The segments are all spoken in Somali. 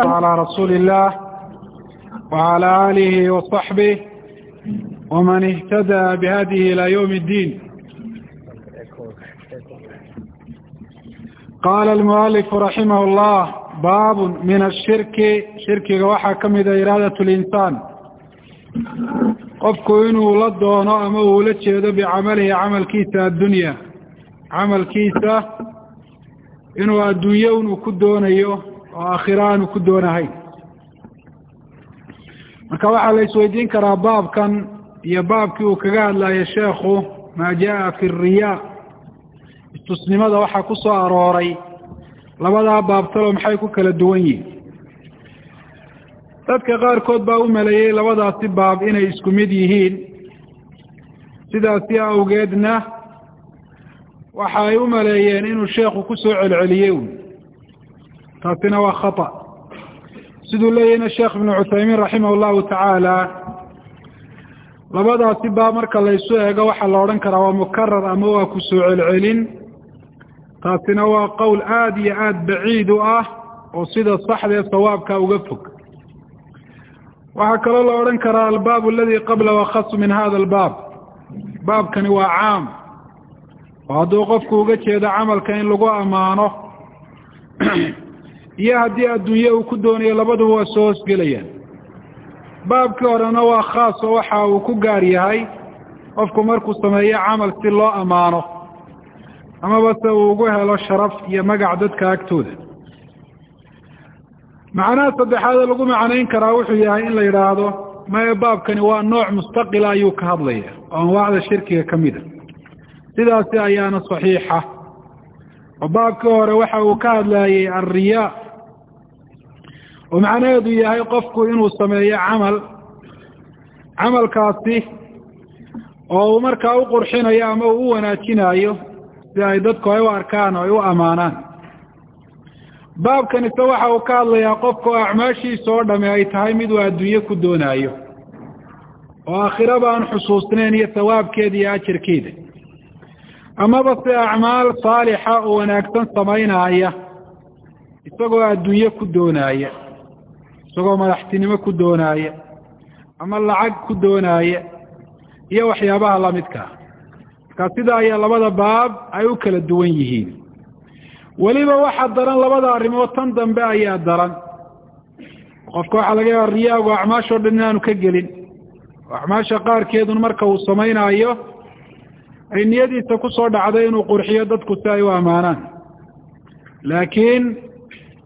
على رسول الله وعلى آله وصحبه ومن اهتدى بهذه إلى يوم الدين قال المؤلف رحمه الله باب من الشرك shirkiga waxaa ka mida iraadat linsaan qofku inuu la doono ama uu la jeedo bicamalihi camalkiisa addunya camalkiisa inuu adduunye unuu ku doonayo oo aakhira aanu ku doonahayn marka waxaa la isweydiin karaa baabkan iyo baabkii uu kaga hadlayo sheekhu maa jaa fi riyaa istusnimada waxaa ku soo arooray labadaa baabtalo maxay ku kala duwan yihiin dadka qaarkood baa u maleeyey labadaasi baab inay isku mid yihiin. Sidaasi awgeedna waxa ay u maleeyeen inuu sheekhu ku soo celceliyey. un taasina waa khata. Siduu leeyahayna sheekh ibnu cuthaymiin raximah llahu tacaala labadaasi baab marka laysu eego waxaa la odhan karaa waa mukarar ama waa ku soo celcelin. Taasina waa qowl aada iyo aada baciid u ah oo sida saxdee sawaabka uga fog. Waxaa kaloo la odhan karaa albaab aladi qabla wakhasu min hada albaab. Baabkani waa caam. Oo hadduu qofku uga jeedo camalka in lagu ammaano iyo haddii adduunye uu ku doonayo labaduba waa soo hoosgelayaan baabkii horena waa khaas oo waxa uu ku gaar yahay qofku markuu sameeyo camal si loo ammaano amaba se uu ugu helo sharaf iyo magac dadka agtooda. Macnaha saddexaadee lagu macnayn karaa wuxuu yahay in la yidhaahdo maya baabkani waa nooc mustaqila ayuu ka hadlaya oo anwaacda shirkiga ka mida sidaasi ayaana saxiixa oo baabkii hore waxa uu ka hadlayey alriyaa oo macnaheedu yahay qofku inuu sameeyo camal camalkaasi oo uu markaa u qurxinayo ama uu u wanaajinayo si ay dadku ay u arkaan oo ay u ammaanaan. Baabkan ise waxa uu ka hadlayaa qofka acmaashiisa oo dhami ay tahay mid uu adduunye ku doonaayo oo aakhiraba aan xusuusnayn iyo sawaabkeeda iyo ajarkeeda amaba se acmaal saalixa oo wanaagsan samaynaaya isagoo adduunye ku doonaaya isagoo madaxtinimo ku doonaaya ama lacag ku doonaaya iyo waxyaabaha lamidkaa markaa sidaa ayaa labada baab ay u kala duwan yihiin. Weliba waxaa daran labada arrimood tan dambe ayaa daran. Qofka waxaa laga yaaba riyaagu acmaashoo dhan inaanu ka gelin. Oo acmaasha qaarkeedun marka uu samaynaayo ay niyadiisa ku soo dhacday inuu qurxiyo dadku si ay u ammaanaan. Laakiin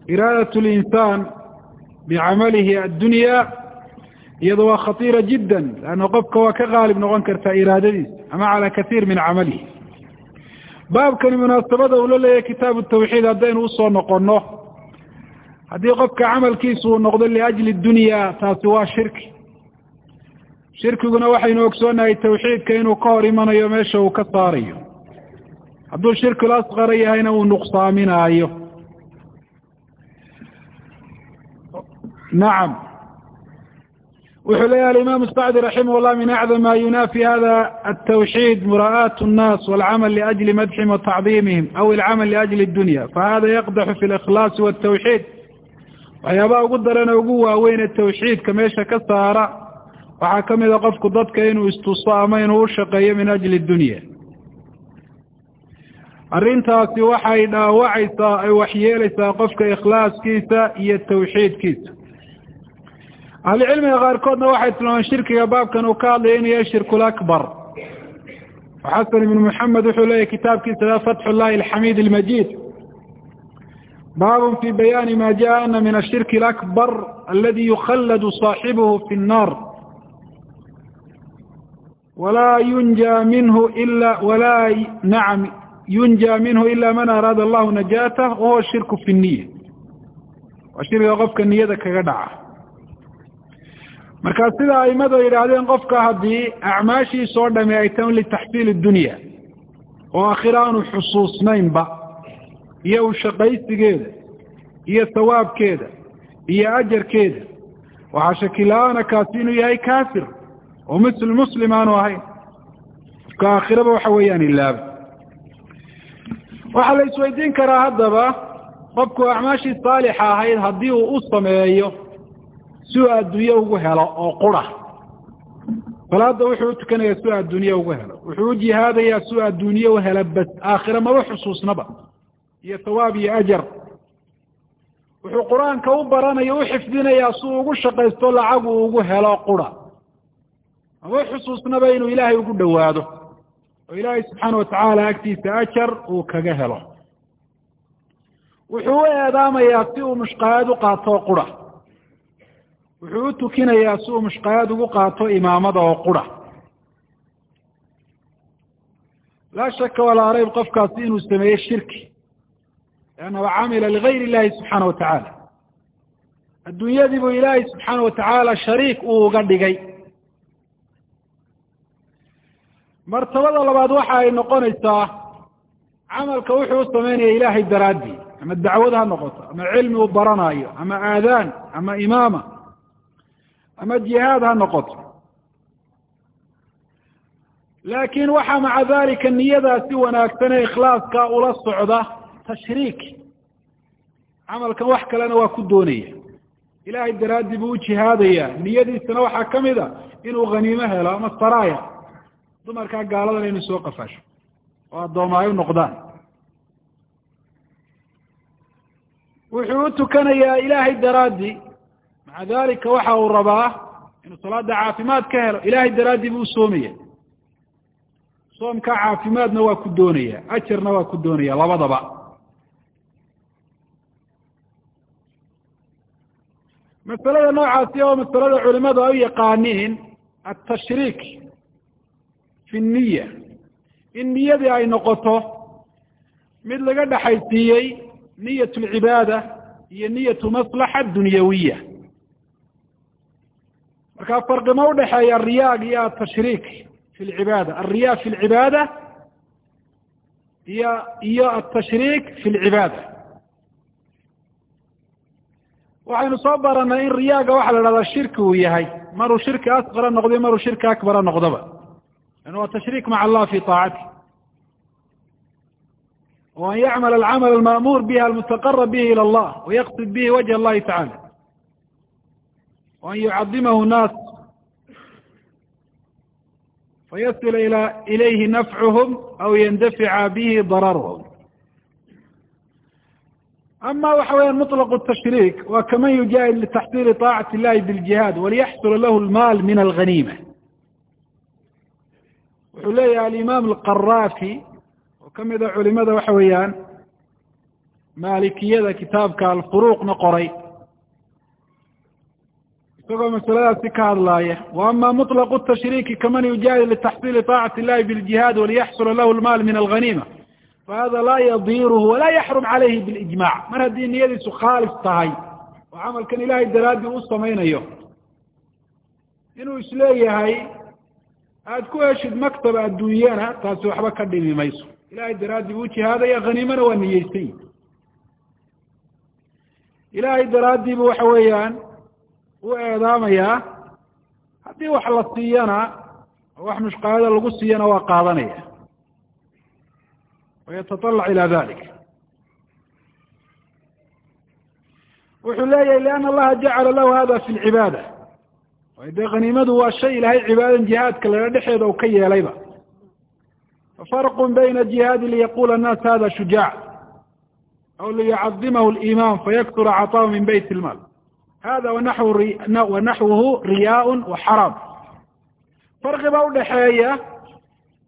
iraadat linsaan bicamalihi addunya iyada waa khatiira jidda leanna qofka waa ka qaalib noqon kartaa iraadadiisa ama calaa kaiir min camalihi. Baabkani munaasabada uu la leeyahay kitaabu tawxiid haddaynu u soo noqonno. Haddii qofka camalkiisu uu noqdo liajli dunya taasi waa shirki shirkiguna waxaynu ogsoonahay tawxiidka inuu ka hor imanayo meesha uu ka saarayo hadduu shirkul asqara yahayna uu nuqsaaminaayo nacam wuxuu leeyahy alimaam sacdi raximah llah min acdam ma yunaafi hada atawxiid mura'aat الnas wاlcamal liأjli madxihim watacdiimihim aw ilcamal liأjli اdunya fahada yaqdaxu fi اlikhlaasi wالtawxiid waxyaabaha ugu darana ugu waaweyn ee tawxiidka meesha ka saara waxaa ka mida qofku dadka inuu istuso ama inuu u shaqeeyo min ajli dunya. Arrintaasi waxay dhaawacaysaa ay waxyeelaysaa qofka ikhlaaskiisa iyo tawxiidkiisa. Ahlucilmiga qaarkoodna waxay tilmaamen shirkiga baabkan uu ka hadlaya inuu yahay shirku lakbar xasan ibnu moxamed wuxuu leeyahy kitaabkiisa fatxu llahi alxamiid almajid. Baabun fi bayaani ma jaa ana min ashirki alakbar aladi yukhalladu saaxibuhu fi nnar walaa yunja minhu ila walaa nacam yunja minhu ila man araada allahu najaatah wahuwa shirku fi niya waa shirkiga qofka niyada kaga dhaca markaa sida aimadu yidhaahdeen qofka haddii acmaashiisa oo dhami ay tahay litaxsiil dunya oo aakhira aanu xusuusnaynba iyo u shaqaysigeeda iyo sawaabkeeda iyo ajarkeeda waxaa shakila-aana kaasi inuu yahay kafir oo misl muslim aanu ahayn. Qofka aakhiraba waxa weeyaan ilaaba waxaa la isweydiin karaa haddaba qofku acmaashii saalixa ahayd haddii uu u sameeyo si uu adduunye ugu helo oo qura. Salaada wuxuu u tukanayaa si uu adduunye ugu helo. Wuxuu u jihaadayaa si uu adduunye u helo bas aakhira maba xusuusnaba. Iyo thawaab iyo ajar. Wuxuu qur'aanka u baranayo u xifdinayaa si uu ugu shaqaysto lacag uu ugu helo qura maba xusuusnaba inuu ilaahay ugu dhowaado. Oo ilaahay subxaana watacaala agtiisa ajar uu kaga helo. Wuxuu u eedaamayaa si uu mushqayaad u qaato qura. Wuxuu u tukinayaa si uu mushqayaad ugu qaato imaamada oo qura. Laa shaka walaa rayb qofkaasi inuu sameeye shirki liannahu camila ligayr illahi subxaana watacaala adduunyadii buu ilaahay subxaana watacaala shariik uu uga dhigay martabada labaad waxa ay noqonaysaa camalka wuxuu u samaynaya ilaahay daraaddii ama dacwad ha noqoto ama cilmi uu baranaayo ama aadaan ama imaama ama jihaad ha noqoto. Laakiin waxaa maca dalika niyadaasi wanaagsan ee ikhlaaska ula socda tashriik. Camalkan wax kalena waa ku doonaya. Ilaahay daraaddii buu u jihaadaya niyadiisana waxaa ka mid a inuu haniimo helo ama saraaya dumarkaa gaaladan inu soo qafaasho oo addooma ay u noqdaan. Wuxuu u tukanayaa ilaahay daraaddii maca dalika waxa uu rabaa inuu salaada caafimaad ka helo ilaahay daraaddii buu soomaya. Soomkaa caafimaadna waa ku doonaya ajarna waa ku doonaya labadaba. Masalada noocaasi oo masalada culimadu ay u yaqaaniin atashriik fi niya in niyadii ay noqoto mid laga dhexaysiiyey niyat lcibaada iyo niyatu maslaxa dunyawiya markaa farqi ma udhexeeya ariyaag iyo atashriik fi lcibaada alriya fi lcibaada iyo iyo atashriik fi lcibaada waxaynu soo baranay in riyaaga waxaa la dhahdaa shirki uu yahay. Maruu shirki asqara noqdo maruu shirki akbara noqdoba lan waa tashriik maca allah fi طaacati o an yacmal alcamal alma'muur bihi almutaqarab bihi ilى allah wayaqsid bihi wajh allahi tacala wa an yucadimahu naas fayasila ila ilayhi nafcuhum aw yandafica bihi dararuhum ama waxa weeyaan muطlq الtashriik waa kaman yujaahid litaxsili طaacati illahi biاljihaad waliyaxsula wuxuu leeyahay alimaam alqaraafi oo ka mid a culimada waxa weeyaan maalikiyada kitaabka alfuruuqna qoray. Isagoo masaladaasi ka hadlaaya wa ama muطlaqu tashriiki kaman yujaahid litaxsili طaacati illahi biljihaad waliyaxsula lahu lmaal min alghaniima fahada laa yadiiruhu walaa yaxrum calayhi bilijmac mar haddii niyadiisu khaalis tahay oo camalkan ilahay daraaddi u samaynayo inuu is leeyahay aada ku heshid maktab adduunyana taasi waxba ka dhimi mayso. Ilahay daraaddii buu jihaadaya haniimana waa niyeysay ilaahay daraaddii buu waxa weeyaan u eedaamayaa haddii wax la siiyana oo wax mushqaayada lagu siiyana waa qaadanaya. Wayataطalac ila dalik wuxuu leeyahay liana allaha jacala lahu hada fi lcibaada dee khaniimadu waa shay ilahay cibaadan jihaadka lala dhexeeda u ka yeelayba. Fafarqu bayna jihaadi liyaqula annaas hada shujaac aw liyucadimahu limaam fayaksura caطaahu min bayt ilmaal hada wanaxwuhu riyaa wa xaraam. Farqi baa udhaxeeya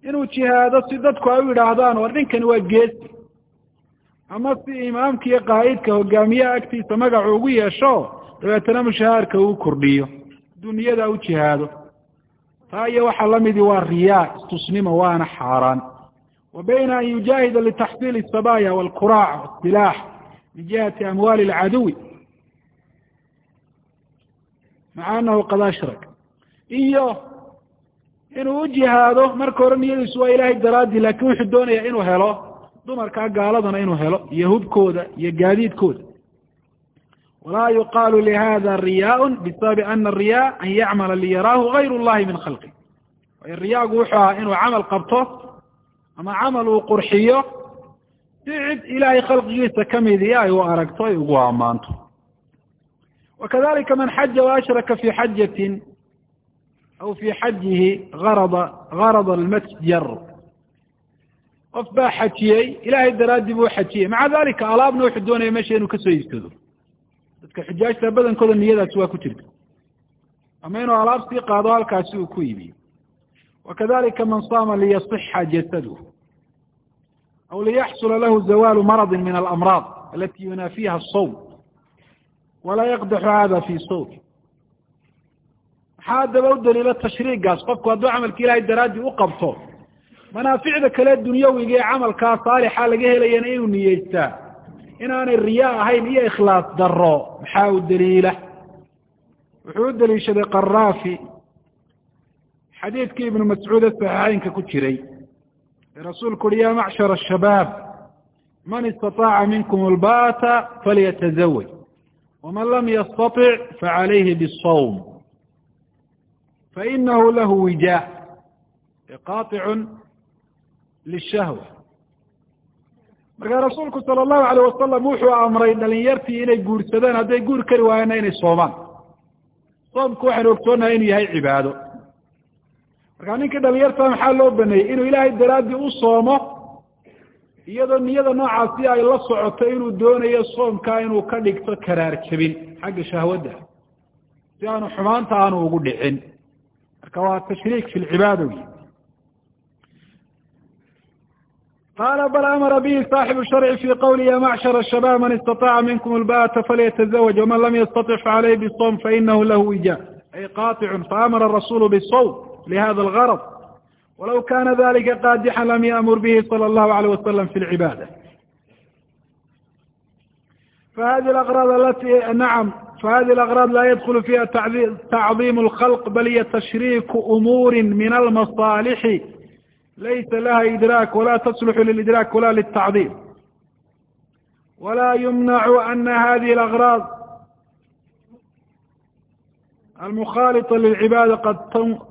inuu jihaado si dadku ay u yidhaahdaan war ninkani waa geesi ama si imaamka iyo qaa'idka hogaamiyaha agtiisa magacu ugu yeesho dabeetana mushahaarka uu kordhiyo duniyada u jihaado. Taa iyo waxaa lamidi waa riyaa istusnimo waana xaaraan. Wa bayna an yujaahida litaxsiili asabaaya walkuraac wasilaax min jihati amwaali alcaduwi maca anahu qad ashrak. Iyo inuu u jihaado marka hore niyadiisu waa ilahay daraadii laakin wuxuu doonaya inuu helo dumarkaa gaaladana inuu helo iyo hubkooda iyo gaadiidkooda bisababi ana riya an yacmala liyaraahu gayr llahi min khalqi waayo riyaagu wuxuu ahaa inuu camal qabto ama camal uu qurxiyo si cid ilaahay khalqigiisa kamidii ay u aragto ay ugu ammaanto wakadalika man xaja waashraka fi xajatin aw fi xajihi arada garada almatjar qof baa xajiyey ilahay daraaddii buu xajiyey maca dalika alaabna wuxuu doonaya meesha inuu ka soo iibsado dadka xujaajta badankooda niyadaasi waa ku jirta. Ama inuu alaab sii qaado halkaasi uu ku iibiyo wakadalika man saama liyaصixa jasadu. Aw liyaxsula lahu zawaalu maradi min alamraad alati yunaafiha asawm walaa yaqdaxu hada fi sawm. Maxaa daba u daliilo tashriigaas qofku hadduu camalka ilahay daraaddii u qabto manaaficda kale dunyawiga ee camalkaa saalixa laga helayana inuu niyeystaa inaanay riya ahayn iyo ikhlaas daro maxaa u daliila? Wuxuu u daliishaday qaraafi. Xadiidkii ibnu mascuud ee saxiixeynka ku jiray. Ee rasuulku uhi ya macshar ashabaab man istataaca minkum albaata falyatazawaj waman lam yastatic facalayhi bisawm fainahu lahu wijaa qaطicu lishahwa markaa rasuulku sala allahu alayh wasalam wuxuu amray dhalinyartii inay guursadaan hadday guur kari waayaanna inay soomaan. Soomku waxaynu ogsoonahay inuu yahay cibaado. Markaa ninkii dhalinyarta maxaa loo baneeyey? Inuu ilaahay daraaddii u soomo iyadoo niyada noocaasi ay la socoto inuu doonayo soomkaa inuu ka dhigto karaar jebin xagga shahwadda si aanu xumaanta aanu ugu dhicin. Marka waa tashriik fi lcibaada wy qala bal amara bihi saaxibu sharci fi qawli ya macshar shabaab man istaطaca minkum alba'ata falyatazawaj waman lam yastaطic facalayhi bsawm fainahu lahu wija ay qaطicun faamara rasulu bsawm lihada algarض walaw kana dalika qaadixan lam yamur bihi salى اllahu alayh wasalam fi lcibaada fahadi aqraad alati nacam fahadi alaqraad la yadkulu fiha tacdiim اlkhalq bal hiya tashriiku umuuri min almasaalixi laysa laha idraak wala tasluxu lilidraak wala liltacdiim wala yumnacu ana hadihi alaqraad almukhalita lilcibaada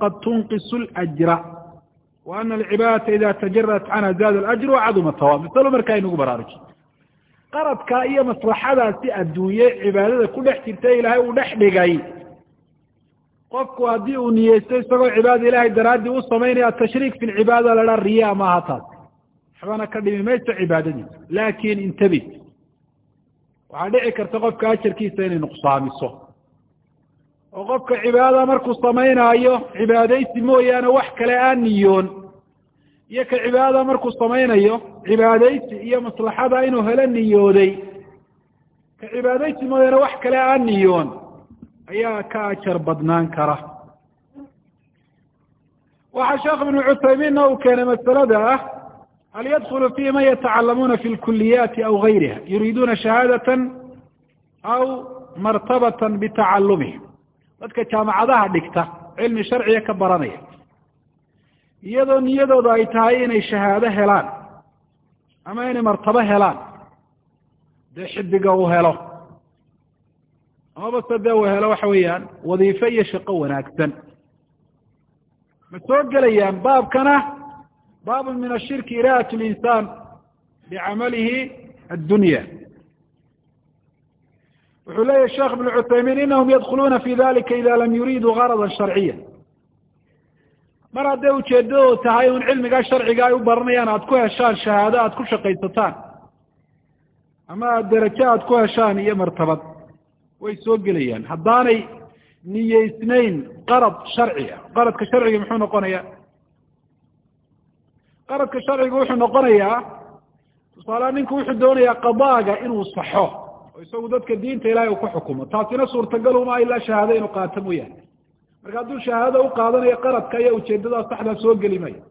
qad tunqis اlأjra wa ana alcibaadata ida tajarat canha zaada alajr wacaduma tawab misalo markaa inugu baraaruji qaradkaa iyo maslaxadaasi adduunye cibaadada ku dhex jirta ilaahay uu dhex dhigay qofku haddii uu niyeysto isagoo cibaada ilahay daraaddii u samaynaya atashriik fi lcibaada la dhaa riya maaha taas. Waxbana ka dhimi mayso cibaadadiisa. Laakin intabi waxaa dhici karta qofka ajarkiisa inay nuqsaamiso. Oo qofka cibaadada markuu samaynaayo cibaadaysi mooyaane wax kale aan niyoon iyo ka cibaadada markuu samaynayo cibaadaysi iyo maslaxada inuu helo niyooday ka cibaadaysi mooyaane wax kale aan niyoon ayaa ka ajar badnaan kara. Waxaa sheekh ibnu cuthaymiinna uu keenay masalada ah hal yadkulu fi man yatacalamuuna fi lkuliyaati aw gayriha yuriiduuna shahaadatan aw martabatan bitacalumihim dadka jaamacadaha dhigta cilmi sharciga ka baranaya iyadoo niyadooda ay tahay inay shahaado helaan ama inay martabo helaan dee xidiga uu helo amaba se dee uu helo waxa weeyaan wadiifo iyo shaqo wanaagsan ma soo gelayaan baabkana baabun min ashirki iraat linsaan bicamalihi addunya wuxuu leeyahy sheekh ibnu cuthaymiin inahum yadkhuluuna fi dalika ida lam yuriiduu garada sharciya mar hadday ujeedadoodu tahay un cilmigaa sharciga ay u baranayaan aada ku heshaan shahaado aada ku shaqaysataan ama aada derajo aada ku heshaan iyo martabad way soo gelayaan. Haddaanay niyeysnayn qarad sharciga qaradka sharciga muxuu noqonayaa? Qaradka sharciga wuxuu noqonayaa tusaaleha ninku wuxuu doonayaa qadaaga inuu saxo oo isagu dadka diinta ilahay uu ku xukumo. Taasina suurtagaluma ilaa shahaado inuu qaato mooyaane. Marka hadduu shahaadada u qaadanayo qaradka iyo ujeedadaa saxdaa soo geli mayo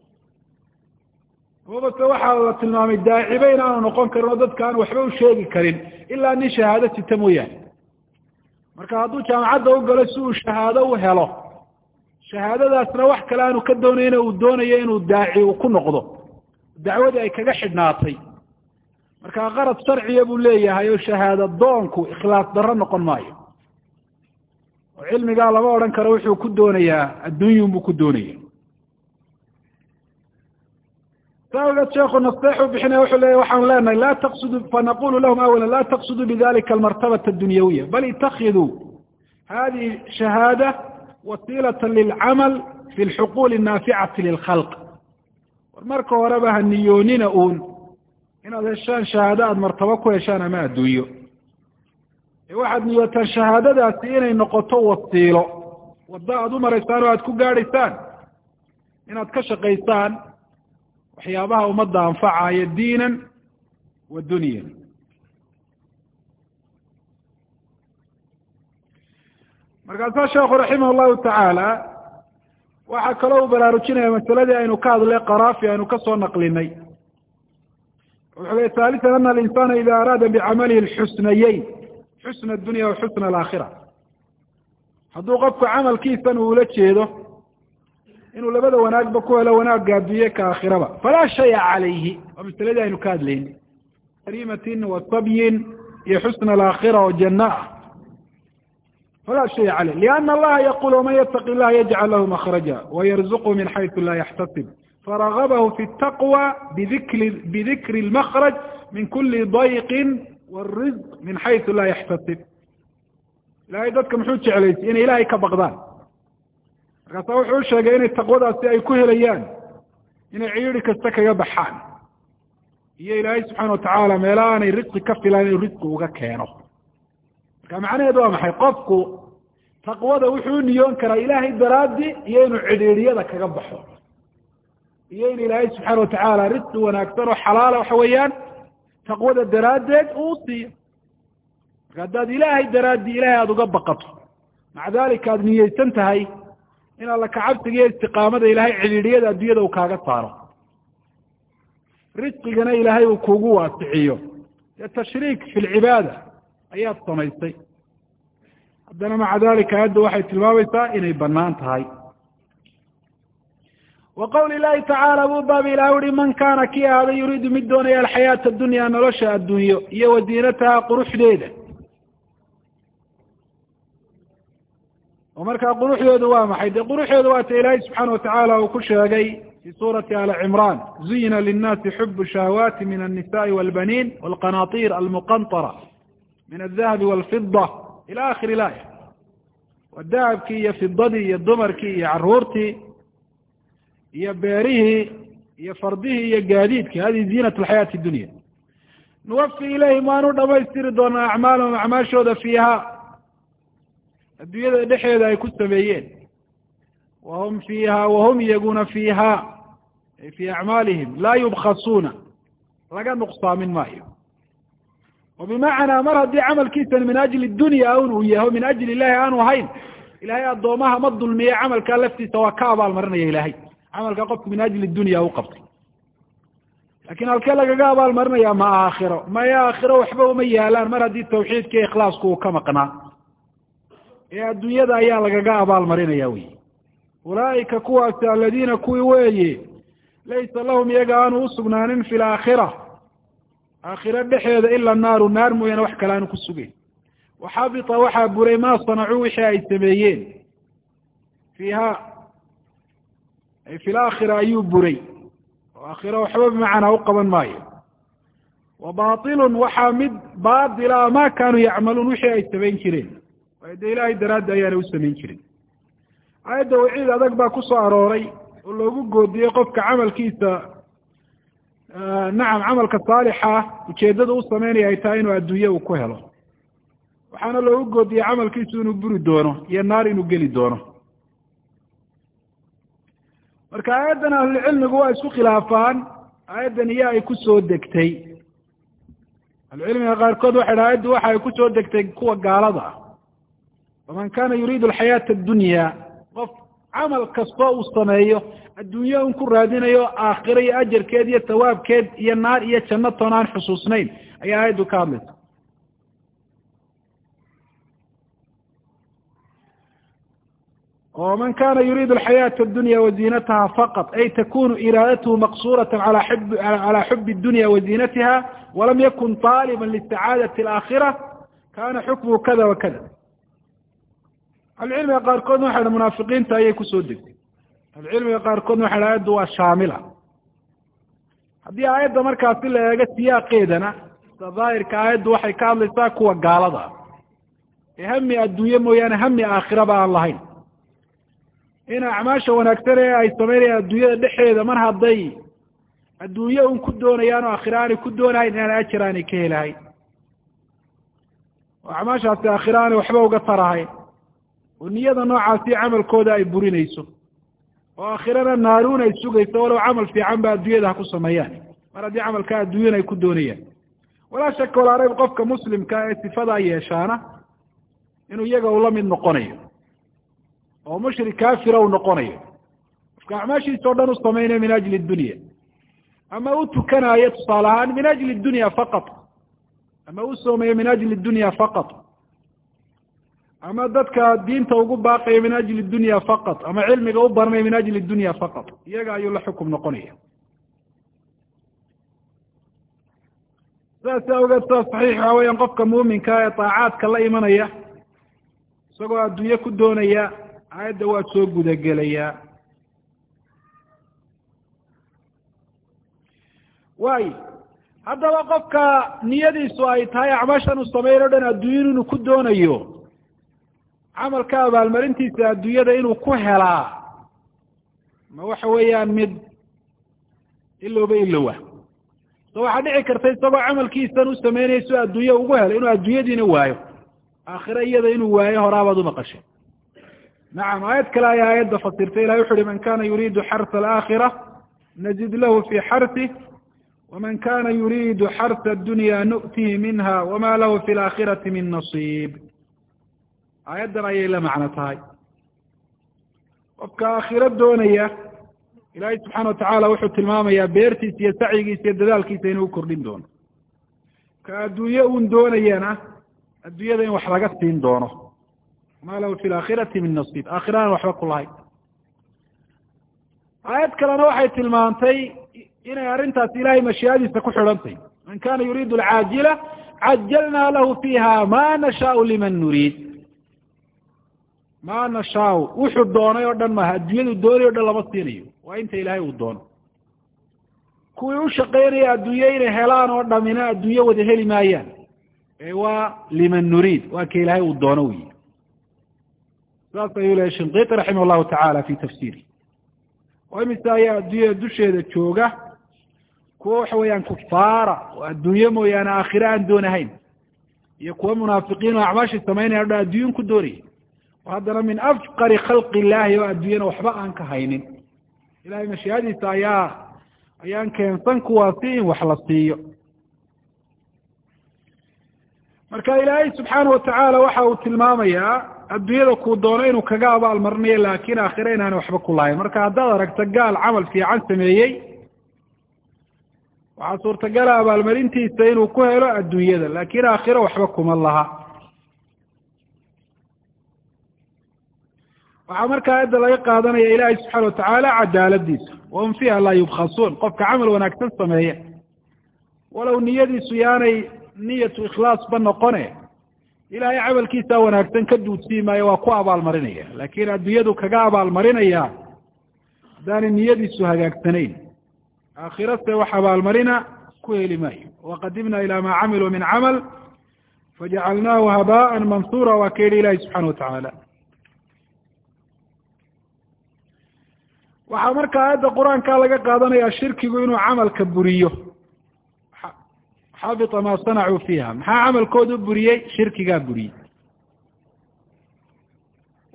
amabase waxaa la tilmaamay daacibe in aanu noqon karin oo dadka aan waxba u sheegi karin ilaa nin shahaado sita mooyaane marka hadduu jaamacadda u galo si uu shahaado u helo shahaadadaasna wax kale aanu ka doonayna uu doonayo inuu daaci uu ku noqdo. Dacwadii ay kaga xidhnaatay. Marka qarad sharciya buu leeyahay oo shahaado doonku ikhlaas darro noqon maayo. Oo cilmigaa lama odhan karo wuxuu ku doonayaa adduunyun buu ku doonaya saawigeed sheekhu nasteexu bixinaya wuxuu leeya waxaan leenahay laa taqsudu fanaqulu lahum awala la taqsudu bidalika almartabata adunyawiya bal itakiduu hadihi shahaada wasiilata lilcamal fi lxuquuli annaaficati lilkhalq war marka horeba ha niyoonina uun inaad heshaan shahaado aada martabo ku heshaan ama adduunyo waxaad niyootaan shahaadadaasi inay noqoto wasiilo waddo aada u maraysaan oo aada ku gaadhaysaan inaad ka shaqaysaan waxyaabaha ummadda anfacaya diinan wa dunyan markaasaa sheekhu raximah llahu tacaala waxaa kaloo uu baraarujinaya masaladii aynu ka hadlay qaraafi aynu ka soo naqlinay. Wuxuu ley haalisan ana alinsana ida araada bicamalihi lxusnayeyn xusna adunya wa xusna alaakhira hadduu qofku camalkiisan uula jeedo inuu labada wanaagba ku helo wanaagga adduunye ka aakhiraba falaa shaya calayhi. Waa masaladii aynu ka hadlayni. Karimatin wa sabyin iyo xusna alaakhira oo janno ah. Falaa shaya caleyh liana allaha yaqul waman yataqi illaha yajcal lahu makhraja wayarzuqhu min xaysu laa yaxtasib faragabahu fi taqwa bidikri lmakraj min kuli dayqin wاrizq min xaysu laa yaxtasib ilahay dadka muxuu jeclaysay inay ilahay ka baqdaan markaasa wuxuu u sheegay inay taqwadaasi ay ku helayaan inay ciidri kasta kaga baxaan. Iyo ilaahay subxaana watacaala meela aanay risqi ka filan inuu risqi uga keeno. Marka macnaheedu waa maxay? Qofku taqwada wuxuu u niyoon karaa ilaahay daraaddi iyo inuu cidhiidhiyada kaga baxo. Iyo in ilaahay subxaana watacaala risqi wanaagsan oo xalaala waxa weeyaan taqwada daraaddeed uu siiyo. Marka haddaad ilaahay daraaddi ilahay aada uga baqato maca dalika aada niyeysan tahay in alla kacabsiga iyo istiqaamada ilaahay cidhiidhiyada adduunyada uu kaaga saaro. Risqigana ilaahay uu kugu waasiciyo dee tashriik fi lcibaada ayaad samaysay haddana maca dalika ayadda waxay tilmaamaysaa inay bannaan tahay. Wa qawli llahi tacaala buu baab ilah uhi man kaana kii ahaada yuriidu mid doonaya alxayaata adunya nolosha adduunyo iyo wadiinataha quruxdeeda oo markaa quruxdoodu waa maxay? Dee quruxdoodu waata ilaahay subxaana watacaala uu ku sheegay fi suurati ali cimraan zuyina linnaasi xubu shahawaati min annisa'i walbaniin walqanaatiir almuqantara min aldahabi walfida ila akhiri laaya. Waa dahabkii iyo fidadii iyo dumarkii iyo caruurtii iyo beerihii iyo fardihii iyo gaadiidkii hadihi ziinat alxayaati dunya. Nuwafi ilayhim waanu dhamaystiri doonaa acmaalahum acmaashooda fiiha adduunyada dhexeeda ay ku sameeyeen. Wahum fiiha wahum iyaguna fiiha fii acmaalihim laa yubkasuuna laga nuqsaamin maayo. Wa bimacnaa mar haddii camalkiisan min ajli dunya un uu yaho min ajli illahi aanu ahayn ilahay addoomaha ma dulmiye camalkaa laftiisa waa ka abaal marinaya ilaahay. Camalka qofku min ajli dunya u qabtay laakiin halkee lagaga abaal marinaya ma aakhiro. Maya aakhiro waxba uma yaalaan. Mar haddii tawxiidka ikhlaasku uu ka maqnaa ee adduunyada ayaa lagaga abaal marinaya wey ulaa'ika kuwaasi aladiina kuwii weeye laysa lahum iyaga aanu usugnaanin fi laakhira aakhiro dhexeeda ila naaru naar mooyaane wax kale aanu ku sugeyn waxabita waxaa buray maa sanacuu wixii ay sameeyeen. Fiiha ay fi laakhira ayuu buray oo aakhiro waxba bimacnaa u qaban maayo. Wa bailun waxaa mid baatila ma kaanuu yacmaluun wixii ay samayn jireen dee ilaahay daraaddi ayaanay u samayn jirin aayadda waciid adag baa ku soo arooray oo loogu goodiyey qofka camalkiisa nacam camalka saalixa ujeeddada u sameynaya ay tahay inuu adduunye uu ku helo. Waxaana loogu goodiyey camalkiisu inuu buri doono iyo naar inuu geli doono. Marka aayaddan ahlucilmigu waa isku khilaafaan aayaddan iyo ay ku soo degtay. Ahlucilmiga qaarkood waxay dha ayaddu waxa ay ku soo degtay kuwa gaalada ah faman kana yuriidu alxayaata addunya qof camal kastoo uu sameeyo adduunye un ku raadinayo aakhiro iyo ajarkeed iyo tawaabkeed iyo naar iyo janno toon aan xusuusnayn ayaa aayaddu ka hadlaysa man kana yuriidu alxayaata adunya waziinataha faqط ay takunu iraadatuhu maqsurata calى xubi اdunya waziinatiha walam yakun طaaliba lisacaadati اlaakhira kana xukmuhu kada wakada ahlucilmiga qaarkoodna waxay dha munaafiqiinta ayay ku soo degtay. Ahlucilmiga qaarkoodna waxay dha ayaddu waa shaamila. Haddii aayadda markaasi la eego siyaaqeedana sida daahirka aayaddu waxay ka hadlaysaa kuwa gaalada. Ee hami adduunye mooyaane hami aakhiraba aan lahayn. In acmaasha wanaagsan ee ay samaynayaan adduunyada dhexeeda mar hadday adduunye un ku doonayaan oo aakhira aanay ku doonahayn inaan ajar aanay ka helahayn oo acmaashaasi aakhira aanay waxba uga tarahayn oo niyada noocaasi camalkooda ay burinayso oo aakhirana naaruun ay sugayso walow camal fiican ba adduunyada ha ku sameeyaan. Mar haddii camalka adduunyana ay ku doonayaan. Walaa shaka walaa rayb qofka muslimka ee sifadaa yeeshaana inuu iyaga ula mid noqonayo oo mushrik kaafira u noqonayo. Qofka acmaashiisa o dhan u samaynayo min ajli dunya ama u tukanaayo tusaale ahaan min ajli dunya faqat ama u soomayo min ajli dunya faqat ama dadka diinta ugu baaqayo min ajli dunya faqat ama cilmiga u baranayo min ajli dunya faqat. Iyaga ayuu la xukum noqonaya. Saas awgeed saa saxiix waxa weeyaan qofka muuminka ee daacaadka la imanaya isagoo adduunye ku doonaya aayadda waa soo gudagelayaa waayo haddaba qofka niyadiisu ay tahay acmaashan uu sameyn o dhan adduunyan inuu ku doonayo camalka abaalmarintiisa adduunyada inuu ku helaa ma waxa weeyaan mid ilowba ilowa so waxaa dhici karta isagoo camalkiisan u sameynayso adduunye ugu helo inuu adduunyadiina waayo aakhire iyada inuu waayo horaabaad umaqashay nacam aayad kale ayaa aayadda fasirtay. Ilahi wuxu uhi man kana yuriidu xarsa alaakhira nazid lahu fi xarsih waman kana yuriidu xarsa addunya nu'tihi minha wama lahu fi laakhirati min nasiib aayaddan ayay la macno tahay. Qofka aakhiro doonaya ilaahay subxaana watacaala wuxuu tilmaamayaa beertiisa iyo sacyigiisa iyo dadaalkiisa inuu ukordhin doono. Ka adduunye uun doonayana adduunyada in wax laga siin doono. Ma lahu fi laakhirati min nasiib. Aakhiraan waxba ku lahayn aayad kalena waxay tilmaantay inay arrintaas ilahay mashiiadiisa ku xidhantay. Man kana yuriidu alcaajila cajalna lahu fiiha ma nashaau liman nuriid ma nashaau wuxuu doonay oo dhan maaha adduunyadu doonay o dhan lama siinayo. Waa inta ilaahay uu doono kuwii u shaqaynaya adduunye inay helaan oo dhamina adduunye wada heli maayaan. Ee waa liman nuriid waa ka ilaahay uu doono wey saas ayuu lehay shinqiti raximah llahu tacaala fi tafsiiri. Oo imise ayaa adduunyada dusheeda jooga. Kuwa waxa weeyaan kufaara oo adduunye mooyaane aakhire aan doonahayn. Iyo kuwa munaafiqiin oo acmaashii samaynaya o dhan adduunyan ku doonaya oo haddana min afqari khalqi illaahi oo adduunyana waxba aan ka haynin ilahay mashiiadiisa ayaa ayaan keensan kuwaasi in wax la siiyo marka ilaahay subxaana watacaala waxa uu tilmaamayaa adduunyada kuu doono inuu kaga abaalmarinayo laakin aakhire inaana waxba ku lahayn marka haddaad aragto gaal camal fiican sameeyey waxaa suurtagala abaalmarintiisa inuu ku helo adduunyada laakin aakhire waxba kuma laha waxaa marka aayadda laga qaadanaya ilaahay subxaana watacaala cadaaladiisa wahum fiiha laa yubkhasuun qofka camal wanaagsan sameeya. Walow niyadiisu yaanay niyatu ikhlaasba noqone ilahay camalkiisa wanaagsan ka duudsii maayo waa ku abaalmarinaya. Laakin adduunyadu kaga abaalmarinaya haddaanay niyadiisu hagaagsanayn aakhirase wax abaalmarina ku heli maayo. Waqadimna ila ma camiluu min camal fajacalnaahu habaan mansuura waa ka yihi ilahi subxana watacaala waxaa marka aayadda qur'aanka laga qaadanaya shirkigu inuu camalka buriyo. Xabita ma sanacuu fiiha. Maxaa camalkooda u buriyey? Shirkigaa buriyey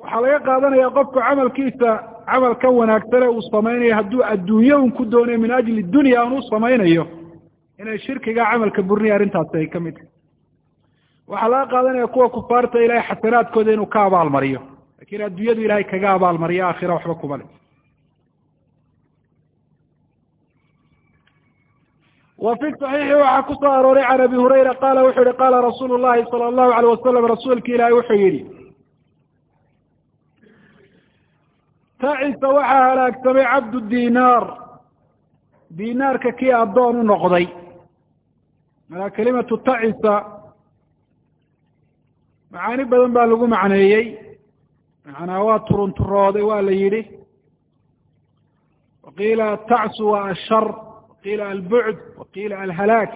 waxaa laga qaadanaya qofku camalkiisa camalka wanaagsane uu samaynayo hadduu adduunye un ku doonayo min ajli dunya an u samaynayo inay shirkiga camalka burinaya arrintaasi ay ka mid tahay. Waxaa laga qaadanaya kuwa kufaarta ilahay xasanaadkooda inuu ka abaalmariyo. Lakin adduunyadu ilahay kaga abaalmariyo aakhira waxba kuma le wa fi صaxiixi waxaa ku soo arooray can abi hurayra qaala wuxuu yihi qaala rasuulu llahi salى allahu alayh wasalam rasuulka ilaahi wuxuu yihi tacisa waxaa halaagsamay cabdu dinaar. Dinaarka kii addoon u noqday. Markaa kelimatu tacisa macaani badan baa lagu macneeyey. Macnaa waa turunturooday waa la yidhi waqiila tacsu waa ashar waqiila albucd waqiila alhalaak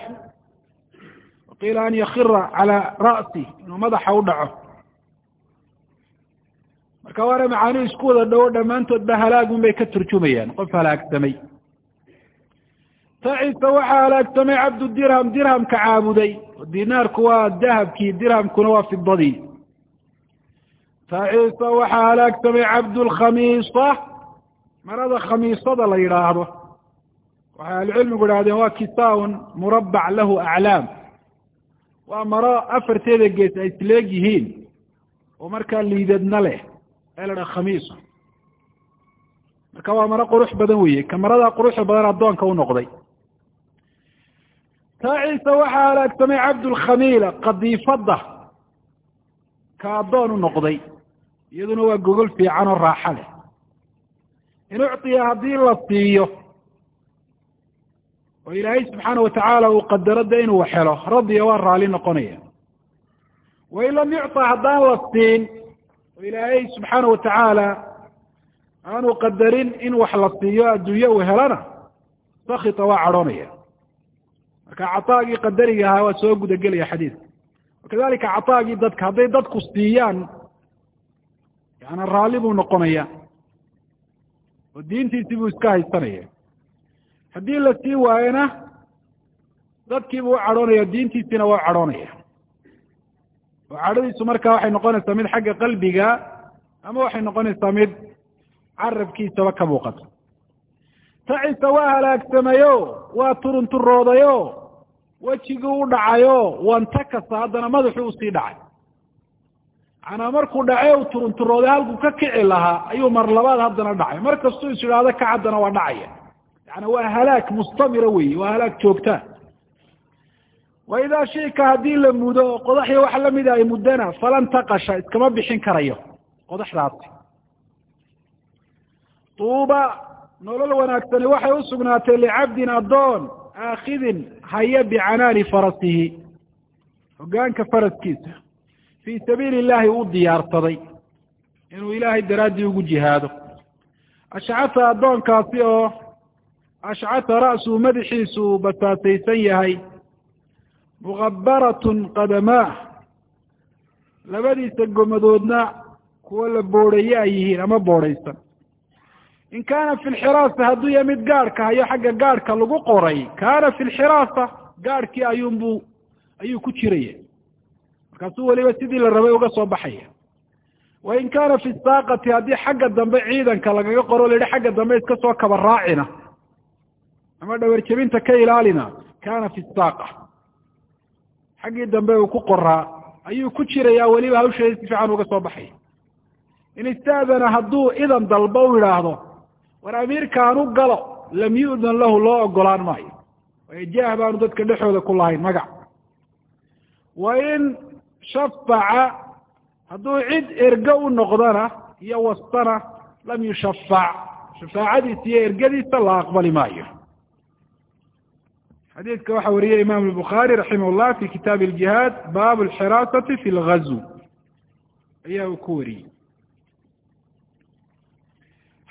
waqiila an yakira calaa ra'si inuu madaxa u dhaco marka waana macaanihu isku wada dhowo dhammaantood ba halaagun bay ka turjumayaan qof halaagsamay tacisa waxaa halaagsamay cabdu dirham dirhamka caabuday dinaarku waa dahabkii dirhamkuna waa fidadii tacisa waxaa halaagsamay cabdulkhamiisa marada khamiisada la yidhaahdo waxay ahlucilmigu idhahdeen waa kisaaun murabac lahu aclaam. Waa maro afarteeda gees ay isleeg yihiin oo markaa liidadna leh ee la dhaha khamiisa marka waa maro qurux badan weye ka maradaa quruxda badan addoonka u noqday. Taaciisa waxaa halaagsamay cabdulkhamiila qadiifadda ka addoon u noqday iyaduna waa gogol fiican oo raaxo leh. In uctiya haddii la siiyo oo ilaahay subxaana watacaala uu qadaro de inuu helo. Radiya waa raali noqonaya. Wain lam yucطa haddaan la siin oo ilaahay subxaana watacaala aanu qadarin in wax la siiyo adduunye uu helana sakita waa cadhoonaya. Marka cataagii qadariga ahaa waa soo gudagelaya xadiidka wakadalika cataagii dadka hadday dadku siiyaan yana raalli buu noqonaya. Oo diintiisii buu iska haysanaya haddii la sii waayona dadkiibuu u cadhoonaya diintiisiina waa cadhoonaya oo cadhadiisu markaa waxay noqonaysaa mid xagga qalbiga ama waxay noqonaysaa mid carabkiisaba ka muuqato tacisa waa halaagsamayo waa turunturoodayo wejigii u dhacayo wantakasa haddana madaxuu u sii dhacay. Macanaa markuu dhace u turunturooday halkuu ka kici lahaa ayuu mar labaad haddana dhacay. Mar kastuu is idhaahdo ka haddana waa dhacaya yani waa halaag mustamira weyi waa halaag joogtaa wa idaa shika haddii la mudo oo qodaxii wax lamida ay muddana falan taqasha iskama bixin karayo. Qodaxdaasi tuuba nolol wanaagsani waxay usugnaatay licabdin addoon aakhidin haya bicanaani farasihi. Hogaanka faraskiisa. Fii sabiili illahi uu diyaarsaday. Inuu ilaahay daraaddii ugu jihaado. Ashcata addoonkaasi oo ashcata ra'suu madaxiisu uu basaasaysan yahay mukabaratun qadamaah labadiisa gomadoodna kuwo la boodhaye ay yihiin ama boodhaysan in kaana fi lxiraasa hadduu yahay mid gaadhka hayo xagga gaadhka lagu qoray kaana fi lxiraasa gaadhkii ayuunbuu ayuu ku jiraya markaasuu weliba sidii la rabay uga soo baxaya wa in kaana fi saaqati haddii xagga dambe ciidanka lagaga qoro la yihi xagga dambe iska soo kaba raacina ama dhawarjebinta ka ilaalina kaana fi saaqa. Xaggii dambe uu ku qoraa ayuu ku jiraya weliba hawsheeda si fiican uga soo baxaya in istaadana hadduu idan dalba u idhaahdo war amiirkaan u galo lam yu'dan lahu loo ogolaan maayo. Waayo jaah baanu dadka dhexooda ku lahayn magac. Wa in shafaca hadduu cid erge u noqdona iyo wastana lam yushafac shafaacadiisa iyo ergadiisa la aqbali maayo xadiidka waxaa wariyey imam الbukhaari raximah llah fi kitaabi اljihaad bab اlxiraasati fi اlgazw ayaa uu ku wariyey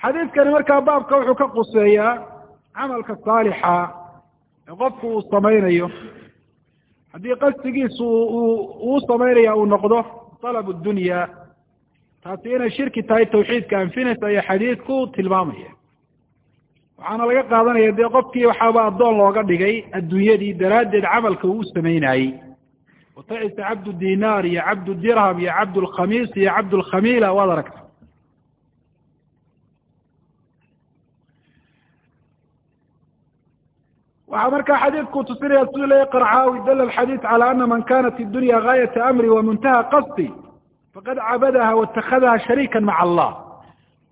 xadiidkani markaa baabka wuxuu ka quseeyaa camalka saalixa ee qofku uu samaynayo haddii qasdigiisu uu samaynaya uu noqdo طalab اdunya taasi inay shirki tahay tawxiidka anfinaysa ayaa xadiidku tilmaamaya waxaana laga qaadanaya dee qofkii waxaaba addoon looga dhigay adduunyadii daraaddeed camalka uu samaynayey watacisa cabdu dinaar iyo cabdu dirham iyo cabd lkhamiis iyo cabd lkhamiila waad aragta waxaa markaa xadiidku tusinaya siduu leeya qarcaawi dala alxadiid cala ana man kanat idunya gaayata amri wa muntaha qasdi faqad cabadaha waitakadaha shariika maca allah.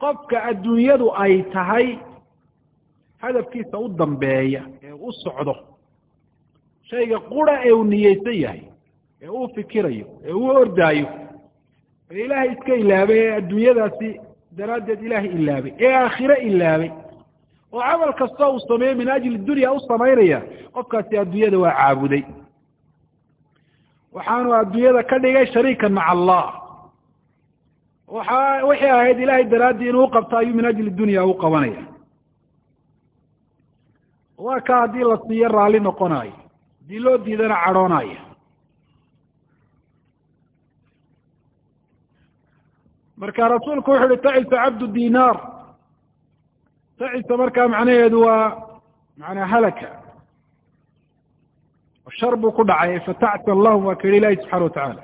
Qofka adduunyadu ay tahay hadafkiisa u dambeeya ee u socdo shayga qura ee uu niyeysan yahay ee uu fikirayo ee uu ordaayo ee ilaahay iska ilaabay ee adduunyadaasi daraaddeed ilaahay ilaabay ee aakhire ilaabay oo camal kasta uu sameeyo min ajli dunya u samaynaya qofkaasi adduunyada waa caabuday. Waxaanu adduunyada ka dhigay shariikan maca allah. Waxa waxay ahayd ilaahay daraaddii inuu qabto ayuu min ajli dunya u qabanaya waa ka haddii la siiyo raalli noqonayo haddii loo diidana cadhoonaya marka rasuulku wuxu uhi tacisa cabdu dinaar tacisa markaa macnaheedu waa manaa halaka. Shar buu ku dhacay fatacsan lahum waa ka yihi ilahi subxana watacaala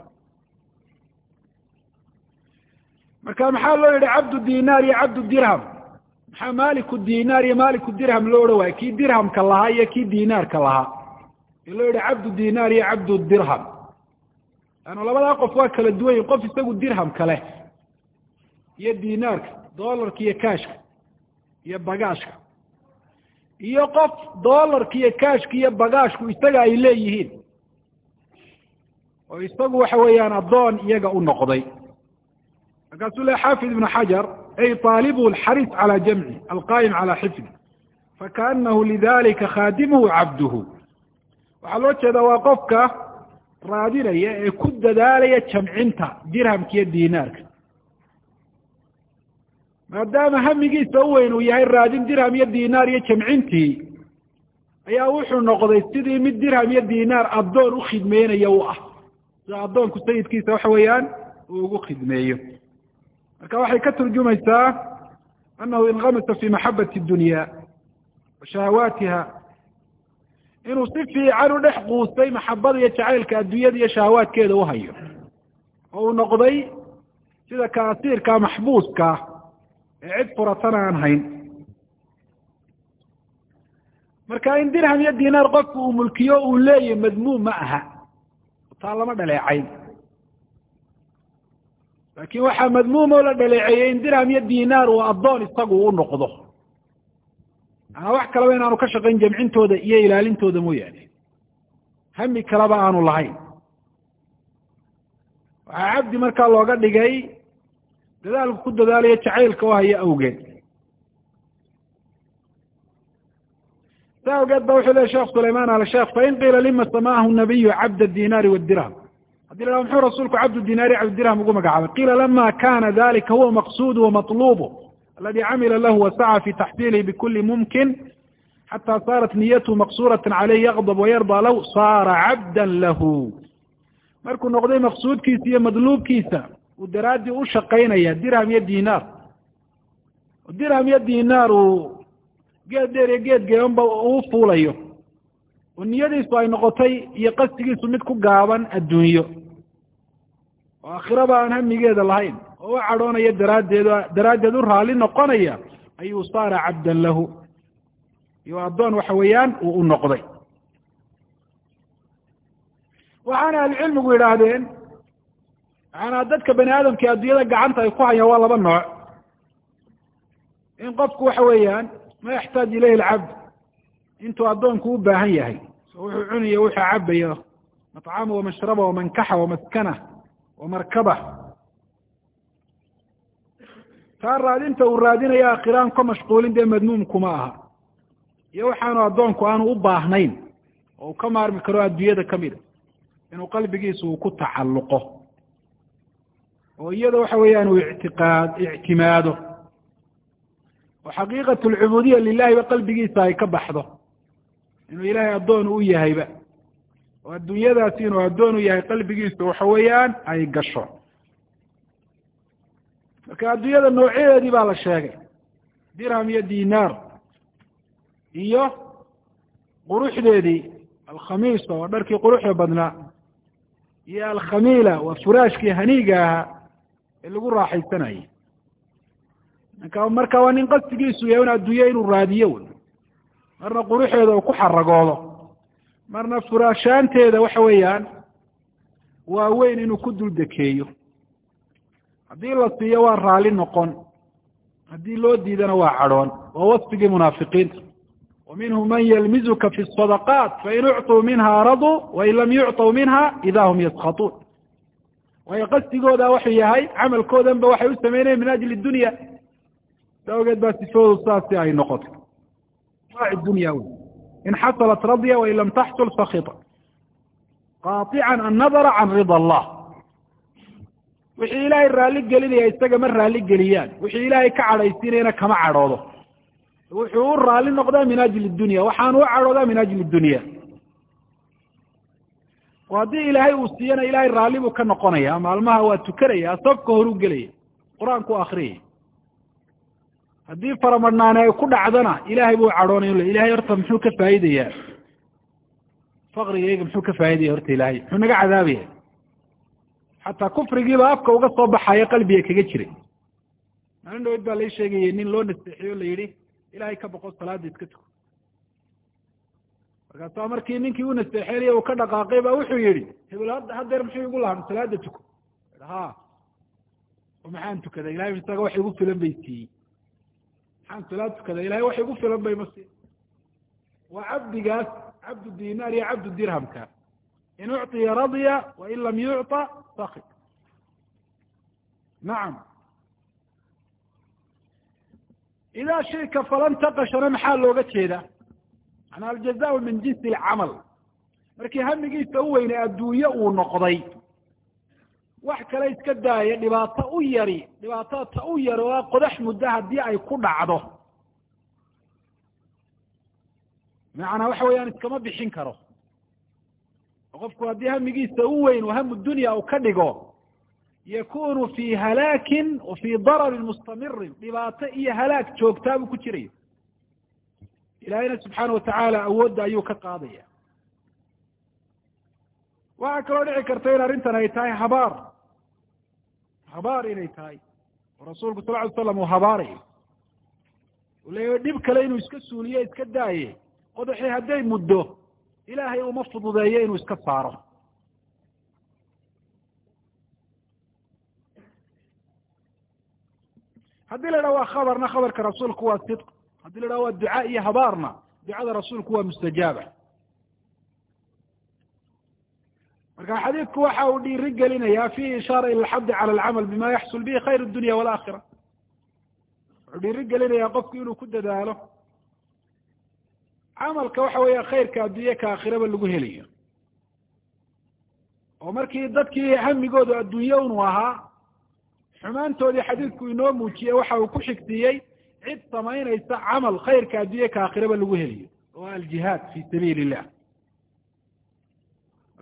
marka maxaa loo yihi cabdu dinaar iyo cabdu dirham maxaa maliku dinaar iyo maliku dirham loo odhan waayo kii dirhamka lahaa iyo kii dinaarka lahaa. Ee loo yihi cabdu dinaar iyo cabdu dirham. Laanna labadaa qof waa kala duwan yihiin qof isagu dirhamka leh iyo dinaarka dolarka iyo kashka iyo bagaashka. Iyo qof dolarka iyo kashka iyo bagaashku isaga ay leeyihiin oo isagu waxa weeyaan addoon iyaga u noqday. Markaasuu le xaafid ibn xajar ay طaalibuhu alxariis calى jamci alqaa'im calى xifdi fakaanahu lidalika khaadimuhu cabduhu waxaa loo jeedaa waa qofka raadinaya ee ku dadaalaya jamcinta dirhamka iyo dinaarka maadaama hamigiisa u weyn uu yahay raadin dirham iyo dinaar iyo jamcintii ayaa wuxuu noqday sidii mid dirham iyo dinaar addoon u khidmeynaya u ah sida addoonku sayidkiisa waxa weeyaan uu ugu khidmeeyo marka waxay ka turjumaysaa annahu inkamasa fi maxabati dunya wa shahawaatiha. Inuu si fiican u dhex quustay maxabada iyo jacaylka adduunyada iyo shahawaadkeeda u hayo. Oo uu noqday sida kaasiirka maxbuuska ee cid furatana aan hayn. Marka in dirham iyo dinaar qofku uu mulkiyo uu leeyahy madmuum ma aha. Taa lama dhaleecayn laakiin waxaa madmuum oo la dhaleeceeyey in dirham iyo dinaar uu addoon isagu u noqdo. Manaa wax kalaba inaanu ka shaqayn jamcintooda iyo ilaalintooda mooyaane. Hami kaleba aanu lahayn. Waxaa cabdi markaa looga dhigay dadaalku ku dadaalayo jacaylka oo haya awgeed. Sa awgeed ba wuxuu lehy sheekh sulayman al sheekh fain qiila lima samaahu nabiyu cabd dinaari wadirham haddii la muxuu rasuulku cabdu dinaari cabddirham ugu magacaabay. Qiila lama kana dalika huwa maqsudu wamaطlubu aladi camila lahu wasaca fi taxsilihi bikuli mumkin xata saarat niyathu maqsurata caleyh yaqdb wayarda lahu saara cabda lahu. Markuu noqday maqsuudkiisa iyo madluubkiisa uu daraaddii u shaqaynaya dirham iyo dinaar dirham iyo dinaar uu geed dheer iyo geed geebanba uu fuulayo oo niyadiisu ay noqotay iyo qasdigiisu mid ku gaaban adduunyo. Oo aakhiraba aan hamigeeda lahayn oo u cadhoonaya daraaddeed daraaddeed u raalli noqonaya ayuu saara cabdan lahu. Iyo addoon waxa weeyaan uu u noqday. Waxaana ahlucilmigu yidhaahdeen macanaa dadka bani aadamka adduunyada gacanta ay ku hayaan waa laba nooc. In qofku waxa weeyaan ma yaxtaaj ilayhi alcabd intuu addoonku u baahan yahay wuxuu cunayo wuxuu cabayo matcama wamashraba wamankaxa wamaskana wamarkaba taa raadinta uu raadinayo aakhiraan ka mashquulin dee madmuumkuma aha. Iyo waxaanu addoonku aanu u baahnayn oo uu ka maarmi karo adduunyada kamida inuu qalbigiisa uu ku tacalluqo. Oo iyada waxa weeyaan uu ictiqaad ictimaado. Oo xaqiiqat alcubuudiya lilahiba qalbigiisa ay ka baxdo inuu ilaahay addoon u yahayba. Oo adduunyadaasi inuu addoon u yahay qalbigiisa waxa weeyaan ay gasho. Marka adduunyada noocyadeedii baa la sheegay. Dirham iyo dinaar iyo quruxdeedii alkhamiisa waa dharkii quruxda badnaa iyo alkhamiila waa furaashkii haniiga ahaa ee lagu raaxaysanayay. Marka marka waa nin qasdigiisu yahay un adduunye inuu raadiyo wy marna quruxeeda uu ku xaragoodo. Marna furaashaanteeda waxa weeyaan waa weyn inuu ku dul dekeeyo. Haddii la siiyo waa raalli noqon. Haddii loo diidana waa cadhoon. Waa wasfigii munaafiqiinta. Wa minhum man yalmizuka fi sadaqaat fain ucطuu minha raduu wain lam yucطuu minha ida hum yaskatuun waayo qasdigooda wuxuu yahay camalkoodan ba waxay u sameynayeen min ajli dunya. Sa awgeed baa sifoodu saasi ay noqotay dunya wy in xasalat radya wain lam taxsul sakita qaطica annadara can rida allah wixii ilaahay raalli gelinaya isaga ma raalli geliyaan wixii ilaahay ka cadhaysiinayana kama cadhoodo wuxuu u raali noqdaa min ajli dunya waxaanu u cadhoodaa min ajli dunya oo haddii ilaahay uu siiyana ilahay raalli buu ka noqonaya maalmaha waa tukanaya safka horu gelaya qur'aanku akriyaya haddii faramadhnaane ay ku dhacdana ilahay buu cadhoonay le ilahay horta muxuu ka faa'idayaa faqrigayga muxuu ka faa'idaya horta ilaahay? Muxuu naga cadaabaya xataa kufrigiiba afka uga soo baxayo qalbiga kaga jiray maalin dhaweyd baa lai sheegayay nin loo naseexiyo la yidhi ilahay ka boqo salaada iska tuko. Markaasaa markii ninkii u naseexeynaya uu ka dhaqaaqay ba wuxuu yihi hebel hadeer muxuu igu lahan salaada tuko. Ha oo maxaan tukaday? Ilahay isaga wax igu filan bay siiyey maxaan salaad tukaday ilahay wax igu filan bay ma sii waa cabdigaas cabdu dinaar iyo cabdu dirhamka. In ucطiya radya wain lam yucطa sakid nacam idaa shayka falan taqashana maxaa looga jeeda manaa aljaza min jinsi alcamal. Markii hamigiisa u weynay adduunye uu noqday wax kale iska daaya dhibaato u yari dhibaatada ta u yari oo qodax muddo haddii ay ku dhacdo. Macnaa waxa weeyaan iskama bixin karo. Qofku haddii hamigiisa u weyn oo hamu dunya uu ka dhigo yakunu fi halaakin wa fi dararin mustamirin dhibaato iyo halaag joogtaa buu ku jiraya ilaahayna subxaana watacaala awoodda ayuu ka qaadaya waxaa kaloo dhici karta in arrintan ay tahay habaar. Habaar inay tahay. Oo rasuulku sal ly slam uu habaarayo uu leeyahy dhib kale inuu iska suuliyo iska daaye. Qodaxii hadday muddo ilaahay uma fududeeyo inuu iska saaro. Haddii la idhaha waa khabarna khabarka rasuulku waa sidq. Haddii la idhaha waa ducaa iyo habaarna ducada rasuulku waa mustajaaba marka xadiidku waxa uu dhiiri gelinayaa fihi ishaara ila alxabdi cala alcamal bima yaxsul bihi khayr dunya walaakhira wuxuu dhiiri gelinayaa qofku inuu ku dadaalo. Camalka waxa weeya khayrka adduunye ka aakhiraba lagu helayo. Oo markii dadkii hamigoodu adduunye unu ahaa xumaantoodii xadiidku inoo muujiyey waxa uu ku xigsiiyey cid samaynaysa camal khayrka adduunye ka aakhiraba lagu helayo. Oo aljihaad fi sabiili illah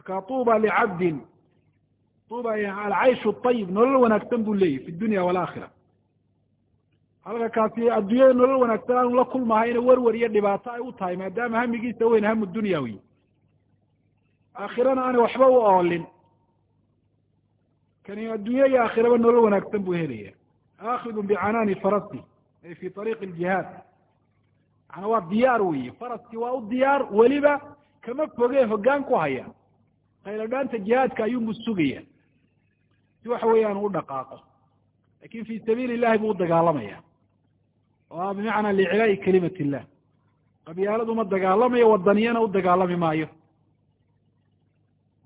marka tuuba licabdin tuuba alcayshu ayib nolol wanaagsan buu leeyahy fi dunya walaakhira halka kaasi adduunyada nolol wanaagsan aanu la kulmahayna werwer iyo dhibaato ay u tahay maadaama hamigiisa weyn hamu dunya wey aakhirana aanay waxba u oolin. Kani adduunye iyo aakhiraba nolol wanaagsan buu helaya aakidun bicanaani farasi ay fi ariiqi ljihaad maana waa diyaar weyi faraskii waa u diyaar weliba kama foge hoggaan ku haya khayladhaanta jihaadka ayuunbu sugaya si waxa weeyaan u dhaqaaqo. Lakin fi sabiili illahi buu udagaalamaya oo a bimacnaa liiclaa'i kalimat illah qabyaaladu ma dagaalamayo wadaniyana u dagaalami maayo.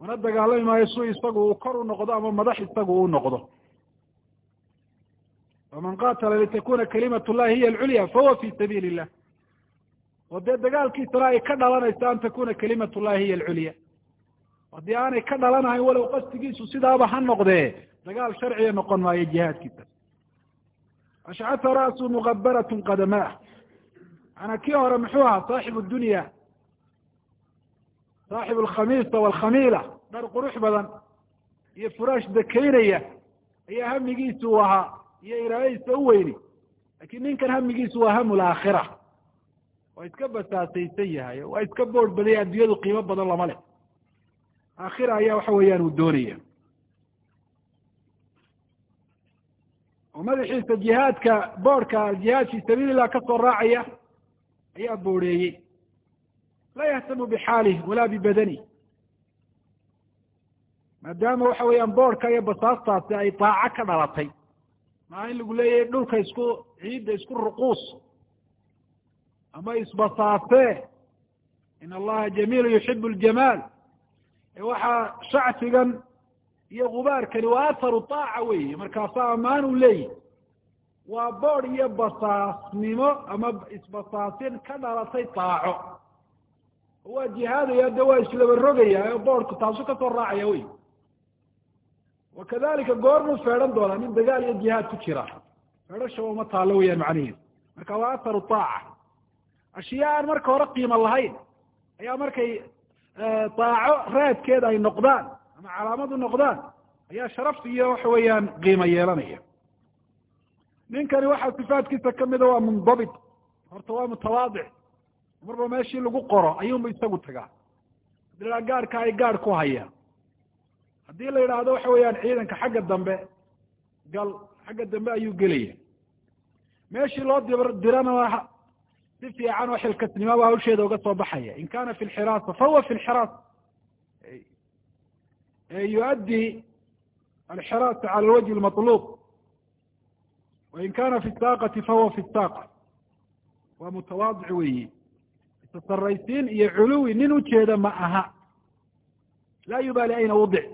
Mana dagaalami maayo su isagu uu kor u noqdo ama madax isagu u noqdo. Faman qatala litakuna kalimat llahi hiya alculya fahuwa fi sabiili illah oo dee dagaalkiisana ay ka dhalanayso an takuna kalimat llahi hiya alculya haddii aanay ka dhalanahayn walow qasdigiisu sidaaba ha noqdee dagaal sharciga noqon maayo jihaadkiisa. Ashcata ra'su mugabaratun qadamaah maanaa kii hore muxuu ahaa saaxibu dunya saaxibu alkhamiisa walkhamiila dhar qurux badan iyo furaash dakaynaya ayaa hamigiisu ahaa iyo iraadadiisa u weyni. Lakin ninkan hamigiisu waa hamu laakhira waa iska basaasaysan yahay waa iska boorh badaya addunyadu qiimo badan lama leh aakhira ayaa waxa weeyaan uu doonaya. Oo madaxiisa jihaadka boorhka aljihaad fi sabiili illah ka soo raacaya ayaa booreeyey. Laa yahtamu bixaalih walaa bibadani. Maadaama waxa weeyaan boorhka iyo basaastaasi ay daaco ka dhalatay maa in lagu leeyahay dhulka isku ciidda isku ruquus ama isbasaasee in allaha jamiilu yuxibu ljamaal waxaa shacsigan iyo gubaarkani waa atharu taaca weyi markaasaa ammaan uu leeyihi waa boodh iyo basaasnimo ama isbasaasin ka dhalatay taaco. Oo waa jihaadaya de waa islaba rogaya oo boodhku taasu ka soo raacaya wey wa kadalika goormuu feedhan doonaa nin dagaal iyo jihaad ku jira. Feedhashaba uma taallo weyaan macnihiisu marka waa atharu taaca. Ashyaa aan marka hore qiimo lahayn ayaa markay daaco raadkeeda ay noqdaan ama calaamad u noqdaan ayaa sharaf iyo waxa weeyaan qiimo yeelanaya. Ninkani waxaa sifaadkiisa kamida waa mundabit horta waa mutawaadic. Marba meeshii lagu qoro ayuunba isagu tagaa. Hadii la gaarhka ay gaadh ku hayaan. Haddii la yidhaahdo waxa weeyaan ciidanka xagga dambe gal xagga dambe ayuu gelaya meeshii loo di dirana si fiican oo xilkasnimaba hawsheeda uga soo baxaya. In kana fi lxiraasa fahuwa fi lxiraasa yuaddi alxiraasa cala alwajhi lmaطlub wain kana fi saaqati fahuwa fi saaqa. Waa mutawaadic weyi isasaraysiin iyo culuwi nin ujeeda ma aha. Laa yubaali ayna wadic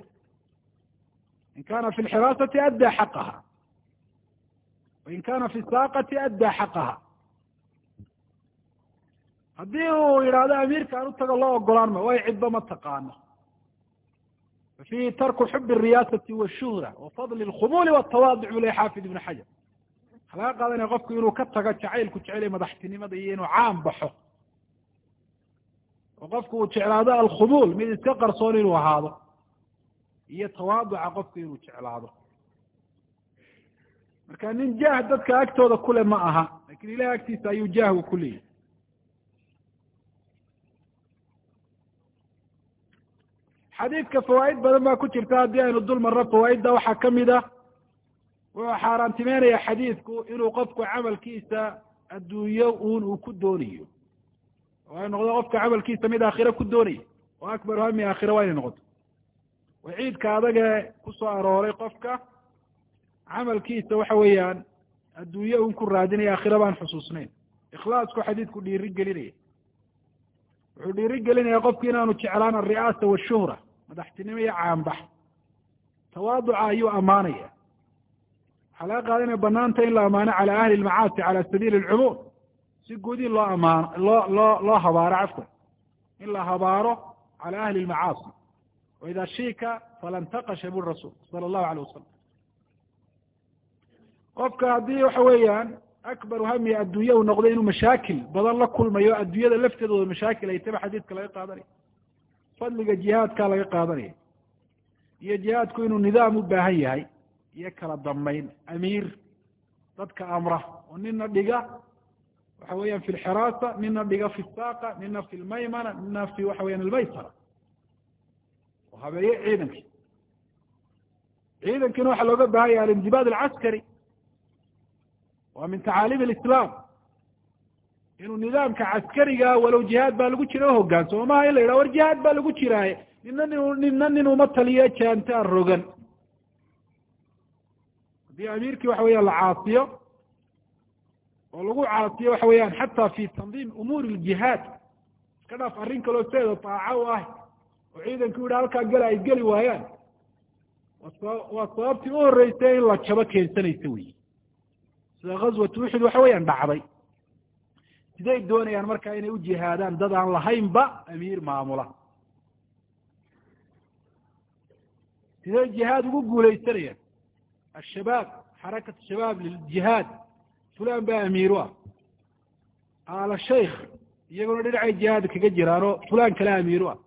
in kana fi lxiraasati addaa xaqaha. Wain kana fi saaqati addaa xaqaha haddii uu yidhaahdo amiirkaan u tago loo ogolaan way cidba ma taqaano. Fafiihi tarku xub ariyaasati washuhra wa fadli lkhumuuli watawaadic buu leey xaafid ibnu xajar. Waxaa laga qaadanaya qofku inuu ka tago jacaylku jecelya madaxtinimada iyo inuu caan baxo. Oo qofku uu jeclaado alkhumuul mid iska qarsoon inuu ahaado. Iyo tawaaduca qofku inuu jeclaado. Marka nin jaah dadka agtooda kule ma aha laakiin ilahi agtiisa ayuu jaahgu ku leeyahy xadiidka fawaa'id badan baa ku jirta haddii aynu dul marno fawaa'idda waxaa ka mid a wuxuu xaaraantimeynaya xadiidku inuu qofku camalkiisa adduunyo uun uu ku doonayo. Oo ay noqdo qofka camalkiisa mid aakhiro ku doonaya oo akbaru hami aakhira waa inay noqoto. Waciidka adagee ku soo arooray qofka camalkiisa waxa weeyaan adduunye un ku raadinaya aakhira baan xusuusnayn. Ikhlaasku xadiidku dhiiri gelinaya wuxuu dhiiri gelinaya qofku inaanu jeclaan alri'aasa washuhra madaxtinimo iyo caanbax. Tawaaduca ayuu ammaanaya. Waxaa laga qaada inay banaanta in la amaano cala ahli lmacaasi cala sabiili alcumuum si guud in loo amaano loo loo loo habaaro cafwan in la habaaro cala ahli lmacaasi waida shiika falan taqasha buri rasuul sala allahu alayh wasalam qofka haddii waxa weeyaan akbaru hami adduunya uu noqdo inuu mashaakil badan la kulmayo adduunyada lafteedooda mashaakil ay taba xadiidka laga qaadanaya fadliga jihaadka laga qaadanaya iyo jihaadku inuu nidaam u baahan yahay iyo kala dambayn amiir dadka amra oo nina dhiga waxa weeyaan fi lxiraasa nina dhiga fi saaqa nina fi lmaymana nina fi waxa weyan almaysara oo habeeye ciidankii ciidankina waxaa looga baahan yahay alindibaad alcaskari waa min tacaalim alislaam inuu nidaamka caskariga walow jihaad baa lagu jira uhogaansamo maha in la yidhaha war jihaad baa lagu jiraaye. Nina nin nina nin uma taliyo jaantaa rogan haddii amiirkii waxa weeyaan la caasiyo oo lagu caasiyo waxa weeyaan xataa fi tandiim umuuri ljihaad iska dhaaf arrin kaloo seeda taaca u ah oo ciidanku yidha halkaa gela ay geli waayaan waa sababtii u horreysay in la jabo keensanaysa wey sida ghazwatu uxud waxa weeyaan dhacday siday doonayaan marka inay u jihaadaan dad aan lahaynba amiir maamula. Siday jihaad ugu guuleysanayaan ashabaab xarakat shabaab liljihaad. Fulan baa amiiru ah. Aala shaykh iyaguna dhinacay jihaad kaga jiraanoo fulan kale amiiru ah.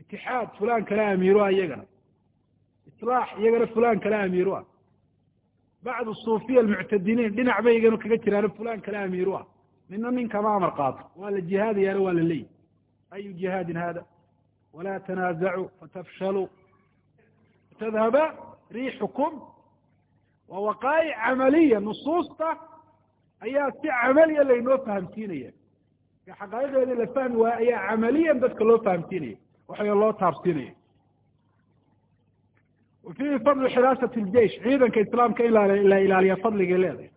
Itixaad fulan kale amiiru ah iyagana. Islaax iyagana fulan kale amiiru ah. Bacdu suufiya almuctadiniin dhinac bay iyagana kaga jiraano fulan kale amiiru ah nina nin kama amar qaato waa la jihaadayaana waa la leeyi ayu jihaadin hada walaa tanaazacuu fatafshaluu tadhaba riixukum. Waa waqaa'ic camaliya nusuusta ayaa si camaliya laynoo fahamsiinaya. Xaqaa'iqeedii la fahmi waayo ayaa camaliyan dadka loo fahamsiinaya. Waxayo loo taabsiinaya. Wa fadlu xiraasati ljeish ciidanka islaamka in la ilaaliya fadligay leedahay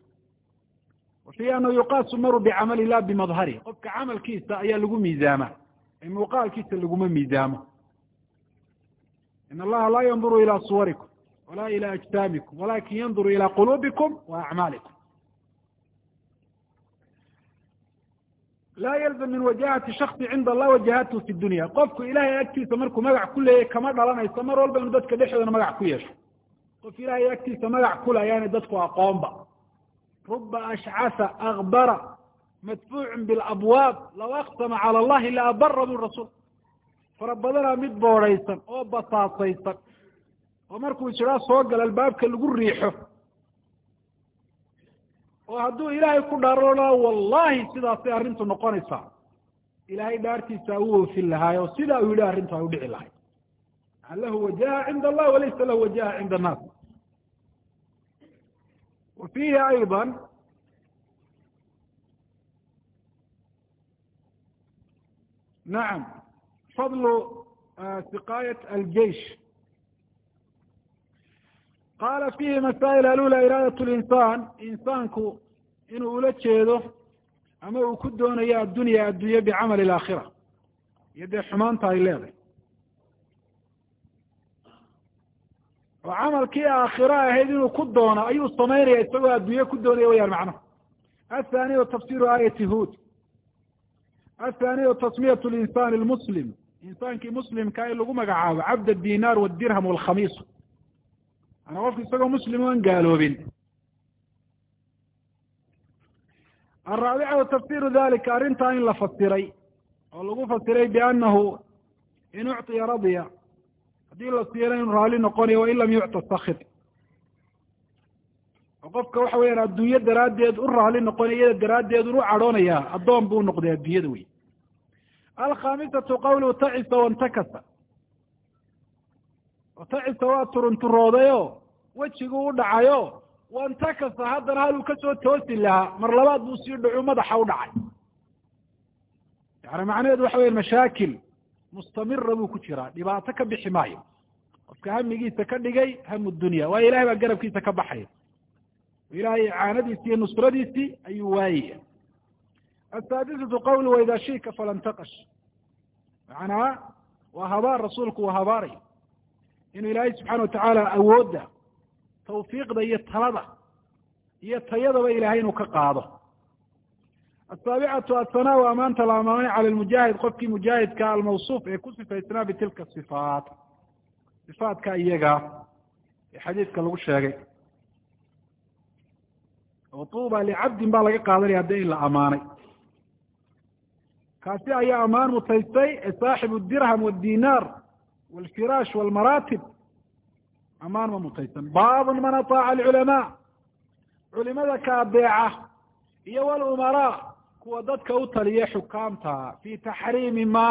wa fiihi anahu yuqaasu maru bicamali la bimadhari qofka camalkiisa ayaa lagu miisaama muuqaalkiisa laguma miisaamo in allaha laa yanduru ila suwarikum wala ila ajsaamikum walakin yanduru ila quluubikum wa acmaalikum laa yalzam min wajahati shaksi cinda allah wajahatu fi dunya qofku ilahay agtiisa markuu magac ku leeyahy kama dhalanayso mar walba inu dadka dhexdoodana magac ku yeesho qof ilahay agtiisa magac kule ayaanay dadku aqoonba ruba ashcasa akbara madfuucun bilabwaab law aqsama cala allahi la abara bu rasuul fara badanaa mid boodhaysan oo basaasaysan oo markuu jiraa soo galo albaabka lagu riixo oo hadduu ilaahay ku dhaarona wallahi sidaasay arrintu noqonaysaa ilaahay dhaartiisa u oofin lahaay oo sidaa uu yidhi arrintu ay u dhici lahay lahu wajaha cinda allah walaysa lahu cinda annaas fiihi ayضa nacam fadlu siqaayat aljeish qaala fiihi masaa'il alula iraadat linsaan. Insaanku inuu ula jeedo ama uu ku doonayo addunya addunye bicamali alaakhira iyo dee xumaanta ay leedahay oo camalkii aakhira ahayd inuu ku doono ayuu samaynaya isagoo adduunye ku doonaya wayaan macnaha athaniyu tafsiru aayati huod athaniyu tasmiyat linsani lmuslim. Insaankii muslimka in lagu magacaabo cabd adinaar wdirham walkhamiis ana qofka isagoo muslim aan gaaloobin. Araabicatu tafsiru dalika arrintaa in la fasiray oo lagu fasiray biannahu in ucطiya radya haddii la siiyana inu raali noqonayo wain lam yucta sakit oo qofka waxa weyaan adduunyo daraaddeed u raali noqonaya iyada daraaddeed u cadhoonayaa addoon buu noqday adduunyada wey alkhamisatu qawluhu tacisa wantakasa tacisa waa turunturoodayo wejigu u dhacayo wantakasa haddana haluu ka soo toosi lahaa mar labaad buu sii dhacu madaxa u dhacay. Yani macnaheedu waxa weya mashaakil mustamira buu ku jiraa dhibaato ka bixi maayo qofka hamigiisa ka dhigay hamu dunya waayo ilahay baa garabkiisa ka baxaya ilahay icaanadiisi iyo nusradiisii ayuu waayaya asaadisatu qawlu waidaa shika falantaqash macnaa waa habaar rasuulku waa habaaraya inuu ilaahay subxaana watacaala awoodda tawfiiqda iyo talada iyo tayadaba ilahay inuu ka qaado asaabicatu asanaa amaanta la amaanay cala lmujaahid qofkii mujaahidka almawsuuf ee ku sifaysnaa bitilka sifaat sifaatka iyaga ee xadiidka lagu sheegay oo tuuba licabdin baa laga qaadanaya hadda in la amaanay kaasi ayaa amaan mutaystay ee saaxibu dirham wاdinaar wاlfiraash wاlmaraatib amaan ma mutaysan baabun man ataaca alculamaa culimada ka adeeca iyo walumaraa kuwa dadka u taliya xukaamta fi taxriimi ma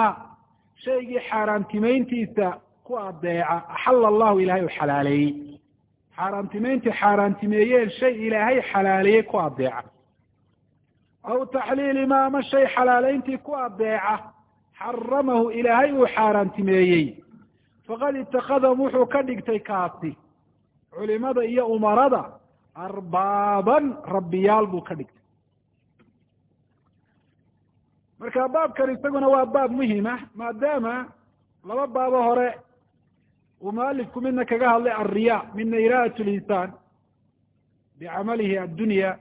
shaygii xaaraantimeyntiisa ku adeeca axala allahu ilahay u xalaaleeyey xaaraantimeyntii xaaraantimeeyeen shay ilaahay xalaaleeyey ku adeeca aw taxliili ma ama shay xalaaleyntii ku adeeca xaramahu ilaahay uu xaaraantimeeyey. Faqad itakadahum wuxuu ka dhigtay kaasi. Culimada iyo umarada arbaaban rabbiyaal buu ka dhigtay marka baabkan isaguna waa baab muhima maadaama laba baabo hore uu mualifku midna kaga hadlay alriya midna iraadat linsaan bicamalihi addunya.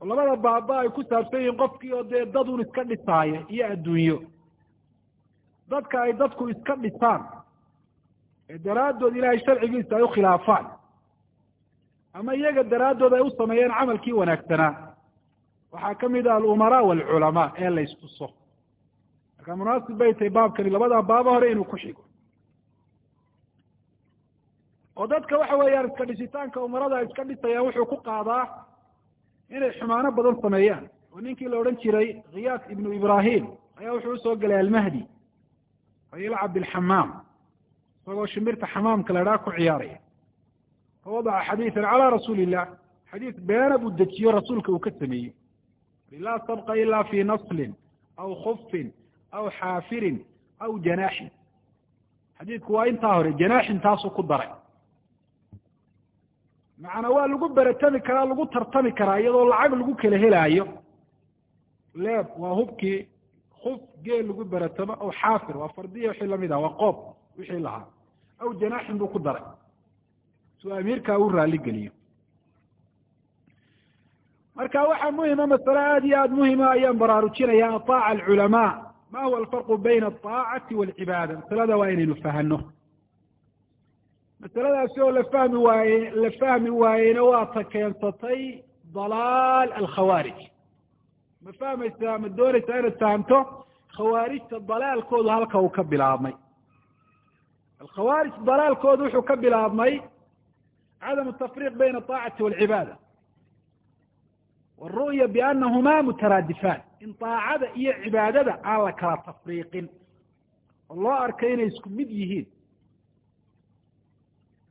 Labada baaba ay ku saabsan yihiin qofkii oo dee dad un iska dhisaaya iyo adduunyo. Dadka ay dadku iska dhisaan ee daraaddood ilaahay sharcigiisa ay ukhilaafaan ama iyaga daraaddood ay u sameeyeen camalkii wanaagsanaa waxaa ka mid ah alumaraa waalculamaa ee la istuso marka munaasib bay tahay baabkani labada baaba hore inuu ku xigo oo dadka waxa weeyaan iska dhisitaanka umarada iska dhisayaan wuxuu ku qaadaa inay xumaano badan sameeyaan. Oo ninkii la odhan jiray khiyaas ibnu ibrahim ayaa wuxuu u soo galay almahdi fayilcab bilxamaam isagoo shimbirta xamaamka la idhaha ku ciyaaraya. Fawadaca xadiidan calaa rasuuli illah xadiis beena buu dejiyo rasuulka uu ka sameeyey laa sabqa ila fi naslin aw khufin aw xaafirin aw janaaxin. Xadiidku waa intaa hore janaaxin taasuu ku daray. Macnaa waa lagu beretami karaa lagu tartami karaa iyadoo lacag lagu kala helaayo. Leeb waa hubkii kuf geel lagu beretamo aw xaafir waa fardiya wixii la mid ah waa qoob wixii lahaa. Aw janaaxin buu ku daray. Suu amiirkaa u raali geliyo marka waxaa muhima masale aada iyo aada muhima ayaan baraarujinaya ataaca alculamaa. Ma huwa alfarqu bayna alطaacati walcibaada? Masalada waa inaynu fahano masaladaasi oo la fahmi waaye la fahmi waayeyna waa ta keensatay dalaal alkhawaarij. Ma fahmaysaa ma doonaysaa inaad fahamto? Khawaarijta dalaalkoodu halka uu ka bilaabmay. Alkhawaarij dalaalkoodu wuxuu ka bilaabmay cadamu tafriiq bayna aطaacati walcibaada wاru'ya bianahuma mutaraadifaan in daacada iyo cibaadada aan la kala tafriiqin oo loo arkay inay isku mid yihiin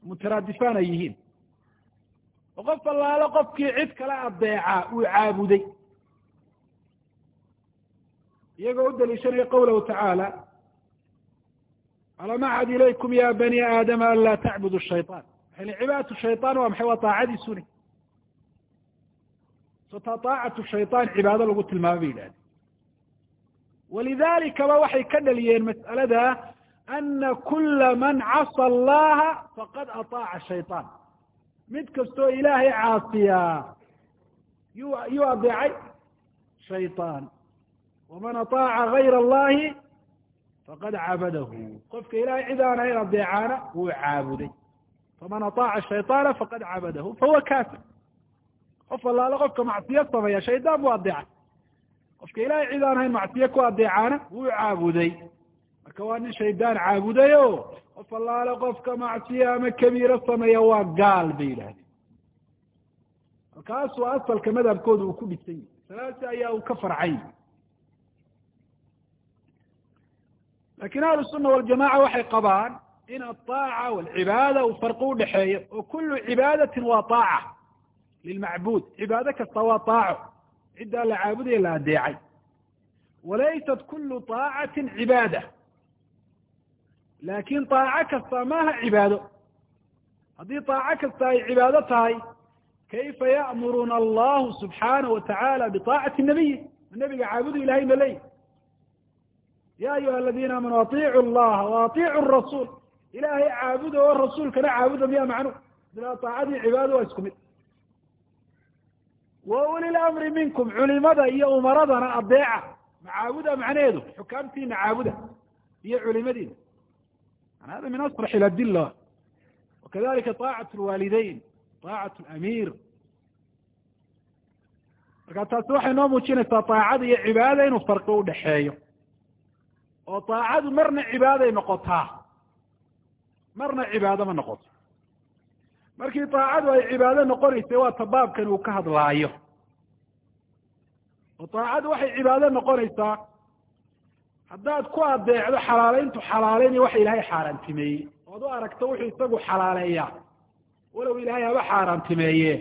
mutaraadifaan ay yihiin oo qof allaalo qofkii cid kale adeecaa uu caabuday iyagoo u daliishanaya qawlahu tacaala alam axad ilaykum ya bani aadama an laa tacbudu shayطaan waxay cibaadatu shayطaan waa maxay waa daacadiisuni so taa daacatu shayaan cibaado lagu tilmaamo bay yidhahdeen walidaalikaba waxay ka dhaliyeen mas'alada ana kula man casa allaha faqad aaaca shayaan mid kastoo ilaahay caasiyaa yuu yuu adeecay shayaan waman aaaca gayra allahi faqad cabadahu qofka ilahay cid aan ahayn adeecaana wuu caabuday faman aaaca shayaana faqad cabadahu fahuwa kaafir qof allaale qofka macsiyo sameeya shaydaan buu adeecay qofka ilahay cid aan ahayn macsiyo ku adeecaana wuu caabuday marka waa nin shaydaan caabuday o qof allaale qofka macsiya ama kabiiro sameeya waa gaal bay yidhahdeen markaasuu asalka madhabkooda uu ku dhisan yahy salaasi ayaa uu ka farcay lakin ahlu الsuna waljamaca waxay qabaan in aلطaaca wاlcibaada uu farqi udhaxeeyo oo kulu cibaadati waa طaaca lilmacbuud cibaado kasta waa طaaco ciddaa la caabudaya la adeecay walaysat kulu طaacati cibaada laakin طaaco kasta maaha cibaado haddii طaaco kasta ay cibaado tahay kayfa ya'muruna allahu subxaanaه wataعala biطaacati nabiyi ma nebiga caabudu ilahay ma leyi ya ayuha aladina aamanuu aiicu llaha waaiicu rasuul ilaahay caabuda oo rasuulkana caabuda miya macnu dila taacadii cibaadada waa isku mid wa uli lamri minkum culimada iyo umaradana adeeca ma caabuda macnaheedu xukaamtiina caabuda iyo culimadiina. An hada min asrax iladila wakadalika طaacat lwaalideyn طaacat lamiir marka taasi waxay noo muujinaysaa taacada iyo cibaadada inuu farqi udhaxeeyo oo daacadu marna cibaaday noqotaa. Marna cibaado ma noqoto markii daacadu ay cibaado noqonaysay waa ta baabkan uu ka hadlaayo. Oo daacadu waxay cibaado noqonaysaa haddaad ku adeecdo xalaaleyntu xalaaleynayo waxa ilaahay xaaraantimeeyey. Ood u aragto wuxuu isagu xalaaleeyaa. Walow ilaahay haba xaaraantimeeye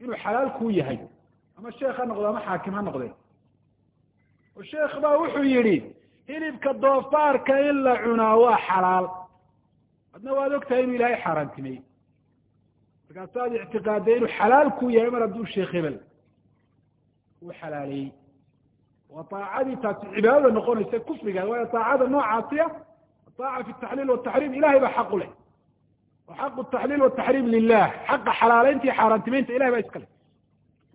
inuu xalaal kuu yahay. Ama sheekh ha noqdo ama xaakim ha noqdee oo sheekh baa wuxuu yidhi hilibka doofaarka in la cunaa waa xalaal. Adna waad ogtahay inuu ilaahay xaaraantimeeyey markaasaad ictiqaaday inuu xalaal ku yahay mar hadduu sheekh hebel uu xalaaleeyey waa daacadii taasi cibaadada noqonaysa kufriga waayo daacada noocaasiya adaaca fi taxliil wataxriim ilahay baa xaq u leh. Wa xaqu taxliil wataxriim lilah xaqa xalaaleynta iyo xaaraantimeynta ilahay baa iska leh.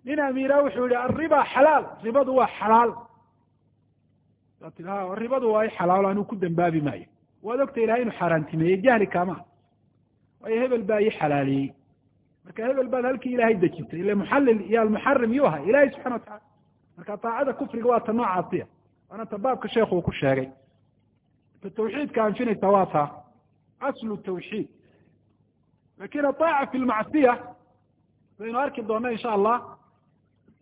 Nin amiira wuxuu yihi arriba xalaal ribadu waa xalaal. Ha ribadu waa xalaalo anuu ku dambaabi maayo. Waad ogta ilahay inuu xaaraantimeeyey jahli kaama waayo hebel baa ii xalaaleeyey marka hebel baad halkii ilahay dejintay ile muxallil iyo almuxarim yuu ahay ilahay subxana watacala marka daacada kufriga waa ta noocaasiya waana ta baabka sheekhu uu ku sheegay. Ta tawxiidka anfinaysa waa taa aslu tawxiid. Lakin adaaca fi lmacsiya baynu arki doona insha allah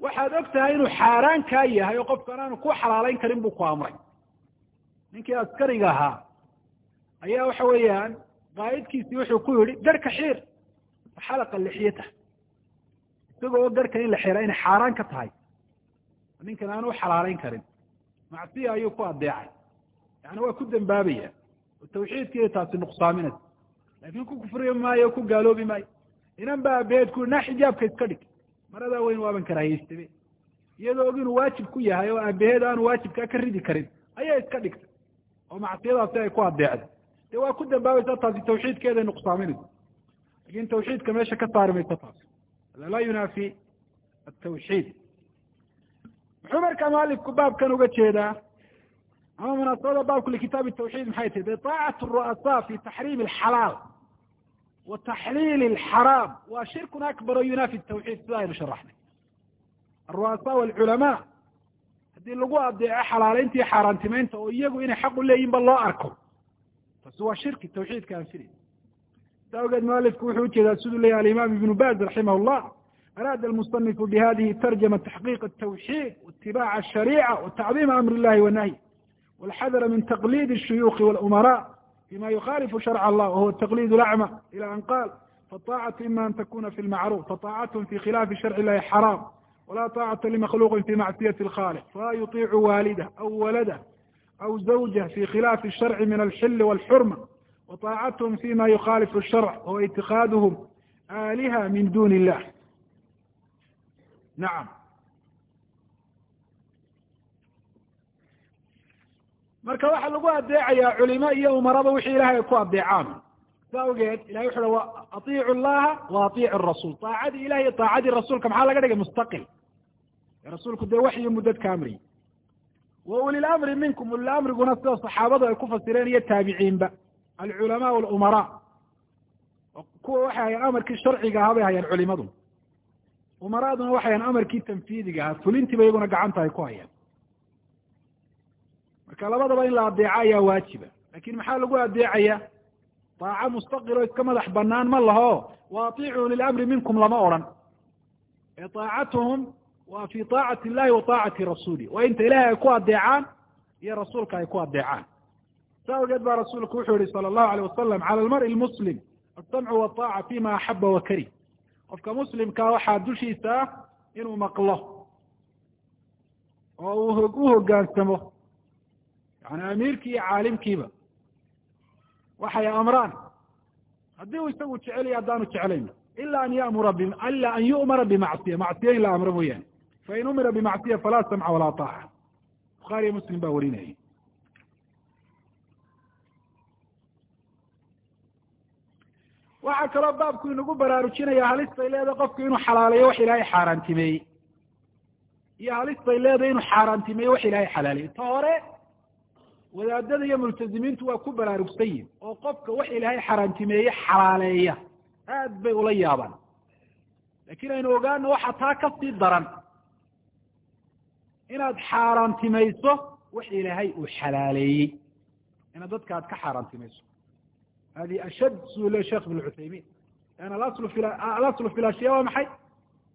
waxaad og tahay inuu xaaraan kaa yahay oo qofkan aanu ku xalaaleyn karin buu ku amray. Ninkii askariga ahaa ayaa waxa weeyaan qaa'idkiisii wuxuu ku yihi garhka xiir faxalaqa lixyata isagoo garhka in la xira inay xaaraan ka tahay. Ninkan aanu u xalaaleyn karin. Macsiya ayuu ku adeecay yani waa ku dambaabaya. Oo tawxiidkiiya taasi nuqsaaminaysa laakin ku kufriyi maayo ku gaaloobi maayo. Inan ba abeed ku naa xijaabka iska dhig. Maradaa weyn waaban karaahiyeystabe iyadoo og inuu waajib ku yahay oo aabaheed aanu waajibkaa ka ridi karin ayaa iska dhigtay oo macsiyadaasi ay ku adeecday dee waa ku dambaabaysa taasi tawxiidkeeday nuqsaaminaysa laakiin tawxiidka meesha ka saari mayso hada laa yunaafi atawxiid muxuu markaa baabkan uga jeedaa ama munaasabada baabku likitaabi tawxiid maxay tahi de طaacat ru'asaa fi taxriim alxalaal wa taxliil alxaraam waa shirkun akbar oo yunaafi tawxiid sida aynu sharaxnay alru'asaa walculamaa haddii lagu adeeco xalaaleyntii xaaraantimeynta oo iyagu inay xaq u leeyihinba loo arko taasi waa shirki tawxiidka anfili sa awgeed mualifku wuxuu ujeedaa siduu leyahy alimaam ibnu baz raximah llah araada almusanifu bihadihi tarjama taxqiiq atawxiid waitibaca ashariica watacdiima amri illahi wanahyi walxadara min taqlid الshuyuki walumaraa fima yukhalifu sharc allah wahuwa taqlid lacma ila an qaal faطaacatu ima an takuna fi lmacruuf faطaacathm fi khilafi sharci illahi xaraam wla طaacata limakhluqin fi macsiyati اlkhaliq falaa yuطiicu waalidah aw waladah aw zawjah fi khilaafi الsharci min alxili wاlxurma waطaacathm fima yukhalifu الsharc wahuwa itikaaduhm aaliha min duni illah nacam marka waxaa lagu adeecayaa culimo iyo umaraba wixii ilahay ay ku adeecaan sa awgeed ilahay wuxu uhi aiicu llaha wa aiicu rasuul aacadii ilahi iyo aacadii rasuulka maxaa laga dhigay mustaqil rasuulku dee waxyi mudad ka amriyi wa uli lamri minkum ulilamriguna sida saxaabadu ay ku fasireen iyo taabiciinba alculamaa walumaraa kuwa waxay hayaan amarkii sharciga ahaa bay hayaan culimadu umaraaduna waxay hayaan amarkii tanfiidiga ahaa fulintiiba iyaguna gacanta ay ku hayaan marka labadaba in la adeeco ayaa waajiba laakiin maxaa lagu adeecaya daaco mustaqil oo iska madax banaan ma laho wa atiicuu lilamri minkum lama odran ee aacatuhum waa fi طaacati illahi wa طaacati rasuuli waa inta ilahay ay ku adeecaan iyo rasuulka ay ku adeecaan sa awgeed baa rasuulku wuxuu yihi salى الlahu alيه wasalam calى lmari lmuslim aلsamcu waطaaca fima axaba wakari qofka muslimkaa waxaa dushiisa ah inuu maqlo oo uu u hogaansamo yani amiirkii iyo caalimkiiba waxay amraan haddii uu isagu jeceliya haddaanu jeclayn ila an yamura ila an yu'mara bimacsiya macsiya in la amro mooyaane fain umira bimacsiya falaa samca walaa taaca bukhaariyo muslim baa warinayay waxaa kaloo baabku inagu baraarujinaya halistay leedahay qofku inuu xalaaleeyo wax ilaahay xaaraantimeeyey iyo halistay leedahay inuu xaaraantimeeyo wax ilaahay xalaaleeyey ta hore wadaadada iyo multazimiintu waa ku baraarugsan yihiin oo qofka wax ilaahay xaaraantimeeye xalaaleeya. Aad bay ula yaabaan. Laakiin aynu ogaano waxa taa ka sii daran. Inaad xaaraantimayso wax ilaahay uu xalaaleeyey. Inaad dadka aad ka xaaraantimayso hadi ashad siduu le shekh ibn cuthaymin an alaslu fi lashiya waa maxay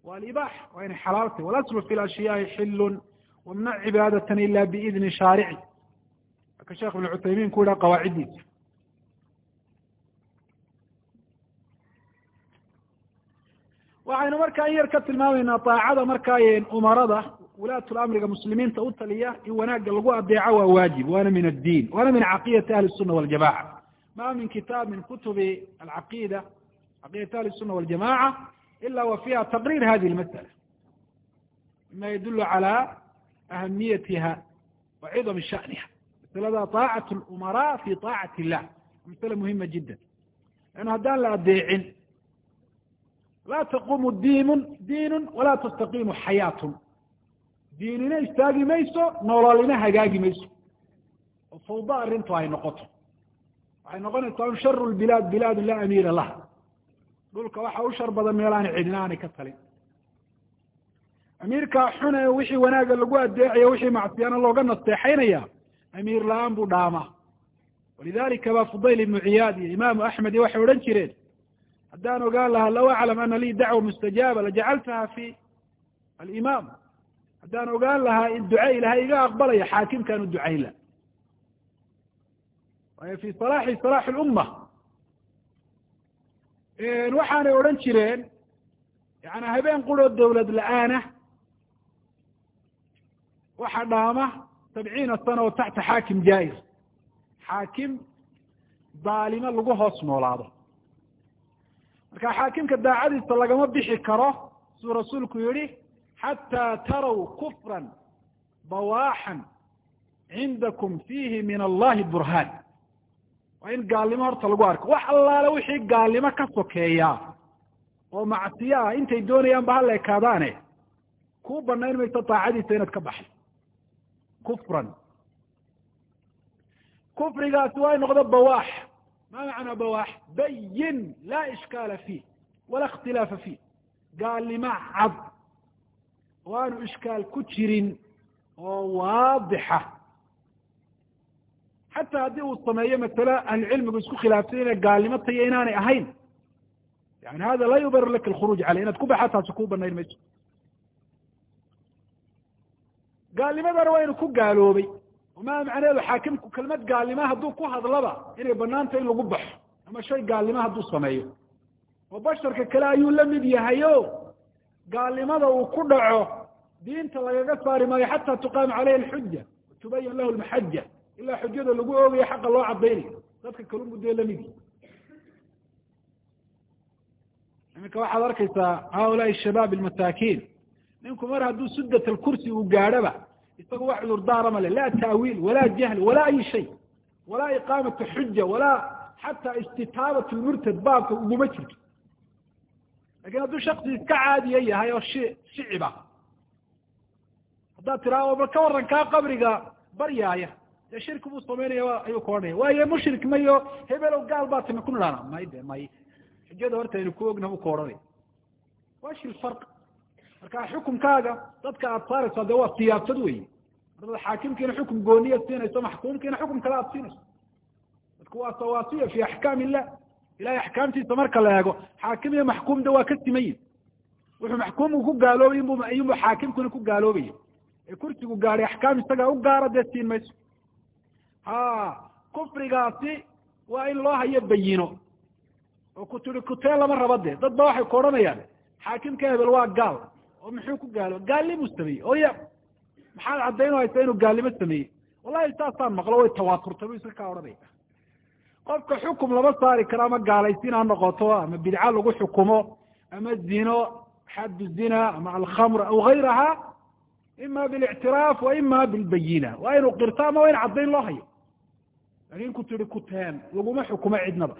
wa alibaaxa waa inay xalaaltay walaslu fi lashyaai xilun wamnac cibaadatan ila biidni shaarici aka shekh ibn cuthaymin ku yidhaha qawaaciddiisa waxaynu markaa in yar ka tilmaamaynaa daacada markaa umarada wulaat muslimiinta u taliya in wanaagga lagu adeeco waa waajib waana min addiin waana min caqidati ahli الsuna waljamaca ma min kitaab min kutubi alcaqida caqidat ahli الsuna waljamaca ila wa fiha taqrir hadihi اlmasأala mima yadulu calى ahamiyatiha wa cidami shaniha masalada طaacat اlumara fi طaacat illah masala muhima jida an haddaan la adeecin laa taqumu diinun diinun walaa tastaqimu xayaatun diinina istaagi mayso nololina hagaagi mayso oo fawda arrintu ay noqoto waxay noqonaysaa un sharu lbilaad bilaadun laa amiira laha dhulka waxa u shar badan meelaana cidina aanay ka talin amiirkaa xune wixii wanaaga lagu adeecayo wixii macsiyana looga nasteexaynaya amiir la'aan buu dhaamaa walidalika ba fudayl ibnu ciyaad iyo imaamu axmed iyo waxay odhan jireen haddaan ogaan lahaa law aclam ana lii dacwa mustajaaba lajacaltaha fi alimaam. Haddaan ogaan lahaa in duce ilahay iga aqbalaya xaakimkaan u fi salaaxi salaax lumma waxaanay odhan jireen yani habeen quroo dawlad la'aanah waxa dhaama sabciina sana oo taxta xaakim jaa'ir xaakim daalimo lagu hoos noolaado. Marka xaakimka daacadiisa lagama bixi karo siduu rasuulku yihi xataa taraw kufran bawaaxan cindakum fiihi min allahi burhaan waa in gaalnimo horta lagu arko. Wax allaale wixii gaalnimo ka sokeeyaa oo macsiyo ah intay doonayaan ba hala kuu banayn mayso daacadiisa inaad ka baxay kufran. Kufrigaasi waa noqdo bawaax. Ma macnaa bawaax? Bayin laa ishkaala fiih wala ikhtilaafa fiih gaalnimo cad. Oo aanu ishkaal ku jirin oo waadixa xataa haddii uu sameeyo masale ahlucilmigu isku khilaafsan inay gaalnimo tayo inaanay ahayn yani hada laa yubarir laka alkhuruuj caleyh inaad ku baxa taasi kuu banayn mayso gaalnimadana waa inu ku gaaloobay maa macnaheedu xaakimku kelmad gaalnimo hadduu ku hadlaba inay banaanta in lagu baxo ama shay gaalnimo hadduu sameeyo oo basharka kale ayuu la mid yahay o gaalnimada uu ku dhaco diinta lagaga saari maayo xataa tuqaama caleyhi alxuja tubayan lahu lmaxaja ilaa xujada lagu oogayo xaqa loo cadaynayo. Dadka kalu muddoe lamidi iminka waxaad arkaysaa haulaai shabaab almasaakiin. Ninku mar hadduu sudat alkursi uu gaadhoba isaga wax cudurdaara male la taawiil walaa jahl walaa ayi shay. Walaa iqaamatu xuja walaa xataa istitaabat lmurtad baabka uguma jirto. Lakin hadduu shaksi iska caadiya yahay oo shi shiciba haddaad tiraa bal ka waran kaa qabriga baryaaya dee shirki buu samaynaya ayuu ka odhanaya waayo mushrik mayo hebelow gaal baa timi ku nidhahna may de may xujada horta aynu ku ogna buu ka odhanaya washi lfarq marka xukumkaaga dadka aad saaraysaa dee waa siyaasad wey marada xaakimkiina xukum gooniya siinayso maxkuumkiina xukum kale aad siinayso dadku waa sawaasiya fi axkaam illah ilahay axkaamtiisa marka la eego xaakim iyo maxkuumda waa ka simayin wuxuu maxkuumku ku gaaloobay inbu iyunbu xaakimkuna ku gaaloobaya ee kursigu gaadhay axkaam isagaa u gaara dee siin mayso kufrigaasi waa in loo hayo bayino. Oo ku tiri kutee lama raba dee. Dad ba waxay ku odhanayaan xaakimka hebel waa gaal. Oo muxuu ku gaalo? Gaalnimuu sameeyey. Oo ya maxaad caddaynaysa inuu gaalnimo sameeyey? Wallahi saasaan maqlo way tawaaturtay bu iska kaa odhanaya qofka xukum lama saari karo ama gaalaysiin ha noqoto ama bidca lagu xukumo ama zino xaddu zina ama alkhamr aw gayraha ima bilictiraaf wa ima bilbayina waa inuu qirto ama waa in caddayn loo hayo laakin ku tihi kuteen laguma xukumo cidnaba.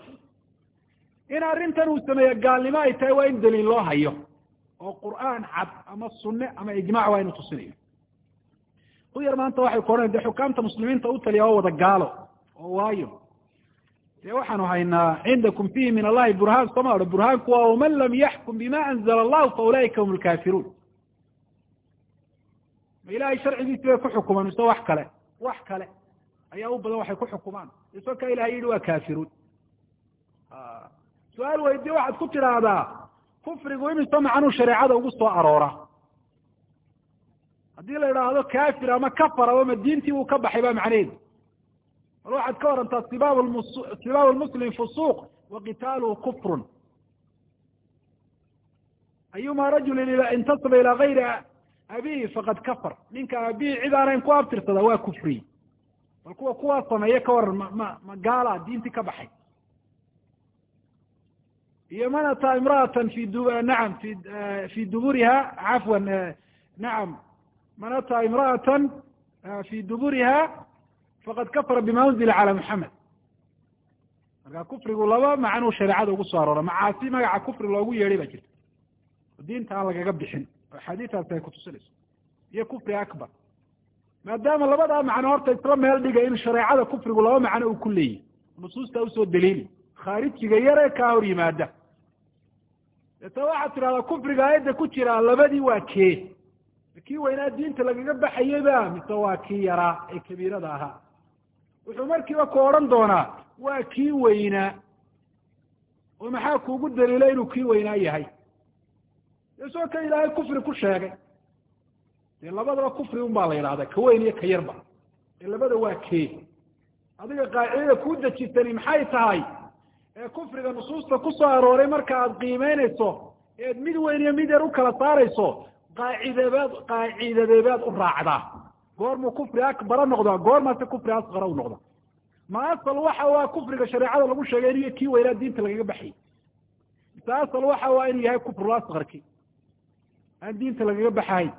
In arrintan uu sameeye gaalnimo ay tahay waa in daliil loo hayo oo qur'aan cad ama sunne ama ijmac waa inu tusinayo. U yar maanta waxay ku odhanayan de xukaamta muslimiinta u taliya waa wada gaalo oo waayo. Dee waxaanu haynaa cindakum fihi min allahi burhaan. Soo ma burhaanku waa waman lam yaxkum bima anzala allahu fa ulaika hum lkaafiruun ma ilahay sharcigiisi bay ku xukumaan mise wax kale wax kale ayaa u badan waxay ku xukumaan. Iso ka ilahay yihi waa kaafiruun su'aal weydiye waxaad ku tidhaahdaa kufrigu imise macnuu shareecada ugu soo aroora. Haddii la idhaahdo kafir ama kafar ama diintii uu ka baxay ba macnaheedu. Bal waxaad ka warantaa sibaab sibaab lmuslim fusuuq wa qitaaluhu kufrun. Ayuma rajulin intasaba ilaa gayri abihi faqad kafar. Ninka abihi cid aanayn ku abtirsada waa kufriy bal kuwa kuwaa sameeye ka waran ma ma gaala diintii ka baxay. Iyo man ataa imra'atan fi du nacam fi fi duburiha cafwan nacam man ataa imra'atan fi duburiha faqad kafara bima unzila cala muxamed marka kufrigu laba macnuu shareecada ugu soo aroora macaasi magaca kufri loogu yeedhay baa jirta. Diinta aan lagaga bixin. Oo axaadiistaasi ay kutusinayso iyo kufri akbar maadaama labadaa macno horta isla meel dhiga in shareecada kufrigu laba macno uu ku leeyahy nusuusta u soo daliili khaarijiga yare kaa hor yimaada. Deeta waxaad tidhahdaa kufriga aayadda ku jira labadii waa kee. Kii weynaa diinta lagaga baxayeyba mise waa kii yaraa ee kabiirada ahaa. Wuxuu markiiba ku odhan doonaa waa kii weynaa oo maxaa kuugu daliila inuu kii weynaa yahay? Isoo ka ilaahay kufri ku sheegay dee labadaba kufri un baa la yidhahdaa ka weyn iyo ka yarba ee labada waa kee. Adiga qaacidada kuu dejisani maxay tahay? Ee kufriga nusuusta ku soo arooray marka aad qiimeynayso eed mid weyn iyo mid yar u kala saarayso qaacidabeed qaacidadeebaad u raacdaa goormuu kufri akbara noqdaa goormaase kufri asqara u noqda. Ma asal waxa waa kufriga shareecada lagu sheegay iniyo kii weynaa diinta lagaga baxayy mise asal waxa waa inuu yahay kufrul asqarki aan diinta lagaga baxahayn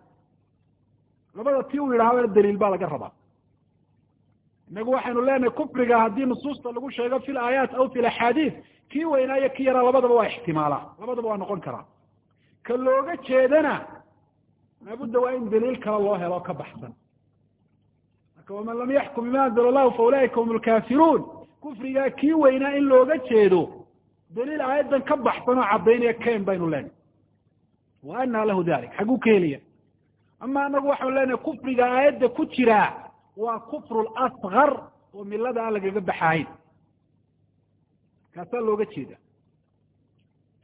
labada tii uu yidhahdana daliil baa laga rabaa. Inagu waxaynu leenahay kufriga haddii nusuusta lagu sheego fi laayaat aw fi laxaadiis kii weynaa iyo kii yaraa labadaba waa ixtimaalaa labadaba waa noqon karaa. Ka looga jeedana laabudda waa in daliil kale loo helo ka baxsan. Marka waman lam yaxkum bima anzala allahu fa ulaika hum lkaafiruun kufrigaa kii weynaa in looga jeedo daliil aayaddan ka baxsan oo caddaynaya ken baynu leenahy wa anaa lahu dalik xagguu ka helaya ama anagu waxaanu leenahay kufriga aayadda ku jiraa waa kufru lasgar oo milada aan lagaga baxaayn kaasaa looga jeeda.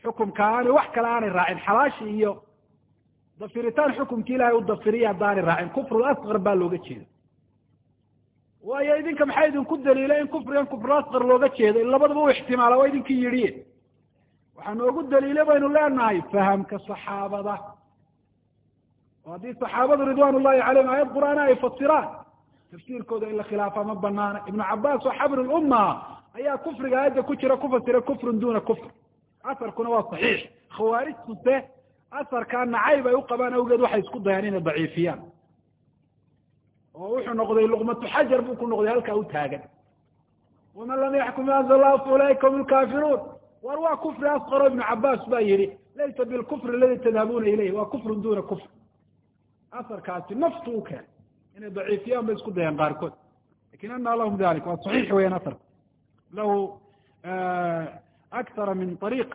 Xukumka aanay wax kale aanay raacin xalaashi iyo dafiritaan xukumki ilahay u dafiriya haddaanay raacin kufru lasgar baa looga jeeda. Waayo idinka maxaa idinku daliila in kufrigan kufrulasqar looga jeedo? In labadaba u ixtimaala waa idinkii yidhi. Waxaa noogu daliile baynu leenahay fahamka saxaabada oo haddii saxaabadu ridwan ullahi calayhim aayad qur'aana ay fasiraan tafsiirkooda in la khilaafa ma banaana ibnu cabaas oo xabr lumma ayaa kufriga aayadda ku jira ku fasiray kufrun duna kufr. Asarkuna waa saxiix. Khawaarijtuse asarkaa nacayb ay u qabaan awgeed waxay isku dayaan inay daciifiyaan. Oo wuxuu noqday luqmatu xajar buu ku noqday halkaa u taagan. Waman lam yaxkum bima anzl llahu fa ulaika hum lkaafiruun war waa kufri asqaro ibnu cabaas baa yihi laysa bilkufri aladi tadhabuuna ilayh waa kufrun duna kufr asarkaasi naftu u keen. Inay daciifiyaan bay isku dayaan qaarkood. Lakin ana lahum dalik waa saxiix weeyaan asarka. Lahu akthara min ariiq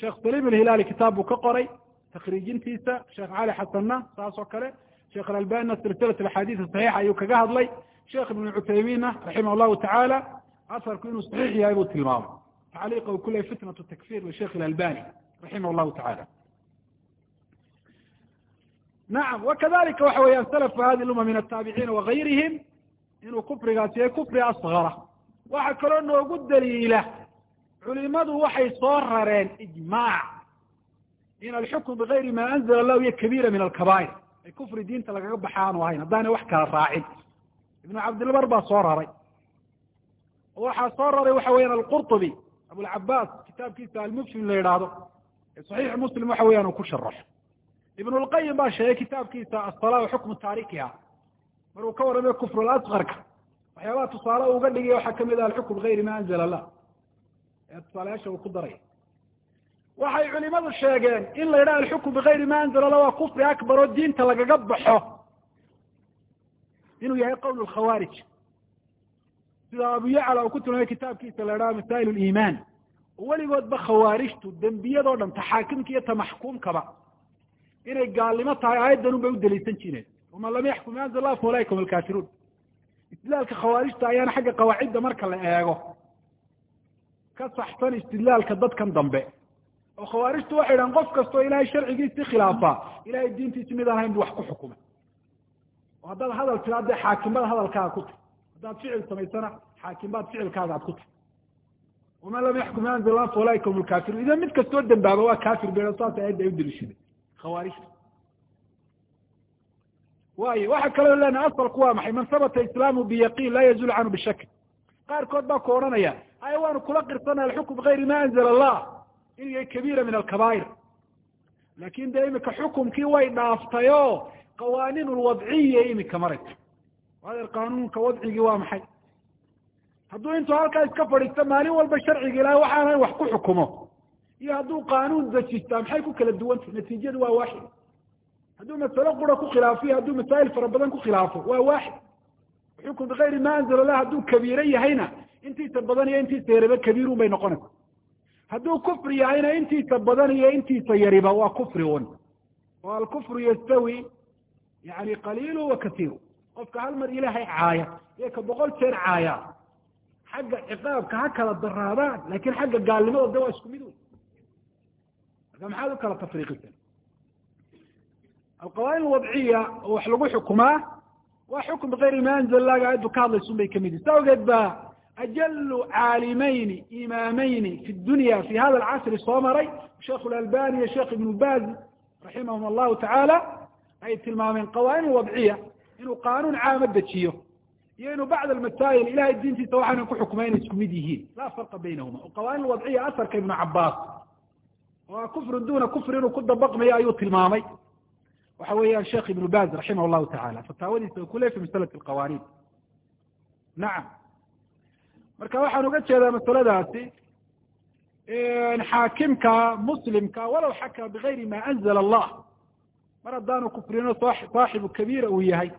sheekh saliim alhilaali kitaab buu ka qoray takriijintiisa sheekh cali xasanna saas kale. Sheekh alalbanina silsilat axaadiis saxiixa ayuu kaga hadlay. Sheekh ibnu cuthaymiinna raximah llahu tacaala asarku inuu saxiix yahay buu tilmaamay. Tacliiqa uu ku leeyay fitnatu takfir lisheikh ilalbani raximah llahu tacala nacam wakadalika waxa weeyaan salafu hadi lumma min ataabiciina wagayrihim inuu kufrigaasi yahay kufri asgara waxaa kaloo noogu daliila culimadu waxay soo rareen ijmaac in alxukm bigayri ma anzla allahu iyo kabiira min alkabaa'ir. Ay kufri diinta lagaga baxa aanu ahayn haddaanay wax kala raacin. Ibnu cabdilbar baa soo raray. Oo waxaa soo raray waxa weeyaan alqurطubi abulcabaas kitaabkiisa almufhim la yidhaahdo. Ee saxiix muslim waxa weeyaan uu ku sharaxo ibn lqayim baa sheegay kitaabkiisa asala xukmu taarikiha maruu ka warramay kufr lasqarka waxyaabaha tusaale uga dhigay waxaa ka mid ah alxukm bigayri ma anzla allah ee tusaalayaasha uu ku daray. Waxay culimadu sheegeen in la yidhaha alxukm bigayri ma anzla allah waa kufri akbar oo diinta lagaga baxo. Inuu yahay qowl lkhawaarij sida abu yacla uu ku tilmaamay kitaabkiisa la yidhaha masaa'il liimaan oo weligoodba khawaarijtu dembiyadoo dhan taxaakimka iyo tamaxkuumkaba inay gaalnimo tahay aayaddan un bay u daliisan jireen waman lam yaxkum bi anzl lah fa ulaika hum alkaafiruun istidlaalka khawaarijta ayaana xagga qawaacidda marka la eego. Ka saxsan istidlaalka dadkan dambe. Oo khawaarijtu waxay dhahan qof kastoo ilaahay sharcigiisii khilaafa ilahay diintiisi mid aan hayn bu wax ku xukumay oo haddaad hadal tira dee xaakimada hadalkaaga ku tahy haddaad ficil samaysana xaakimbaad ficilkaaga ad ku tahy waman lam yaxkum bi anzl lah alkaafiruun idan mid kastoo dembaaba waa kaafir be saas aayadda ay u daliishaday khawaarijta waayo waxa kaloo lena asalku waa maxay? Man habata islaamu biyaqiin laa yazul canhu bishak qaarkood baa ku odhanaya aya waanu kula qirsanay alxukm bigayri ma anzla allah. Yahay kabiira min alkabaa'ir. Laakin dee imika xukumkii way dhaaftay o qawaaniin lwadciya imika maraysa adeer qaanuunka wadcigii waa maxay? Hadduu intuu halkaa iska fadhiisto maalin walba sharciga ilahay waxaana wax ku xukumo iyo hadduu qaanuun dejistaa maxay ku kala duwantay natiijadu waa waaxid. Hadduu masalo qura ku khilaafo iyo hadduu masaa'il fara badan ku khilaafo waa waaxid. Xukm bigayri ma anzla lah hadduu kabiiro yahayna intiisa badan iyo intiisa yariba kabiirun bay noqonaysa. Hadduu kufri yahayna intiisa badan iyo intiisa yariba waa kufri un. Oo alkufru yastawi yani qaliilu wa kasiiru. Qofka hal mar ilaahay caaya iyo ka boqol jeer caaya xagga ciqaabka ha kala daraadaan laakiin xagga gaalnimada de waa isku mid wey marka maxaad u kala tafriiqisan alqawaanin alwadciya oo wax lagu xukumaa waa xukm bigayri ma anzla lah aayaddu ka hadlaysun bay ka mid yihiin sa awgeed ba caalimayni imaamayni fi dunya fi hada alcasri soo maray sheikh lalbani iyo sheekh ibnu baz raximahum allahu tacaala ay tilmaameen qawaanin wadciya inuu qaanuun caama dejiyo iyo inuu bacd almasaa'il ilahay diintiisa waxaanan ku xukmay inay isku mid yihiin. Laa farqa baynahuma. O qawaanin wadciya asarka ibnu cabaas oo a kufrun duna kufri inuu ku dabaqmayo ayuu tilmaamay. Waxa weeyaan sheekh ibnu baz raximah llahu tacala fataawadiisa ku ley fi masalati alqawaaniin nacam marka waxaan uga jeedaa masaladaasi xaakimka muslimka walow xakama bigayri ma anzla allah mar haddaanu kufrino saaxibu kabiira uu yahay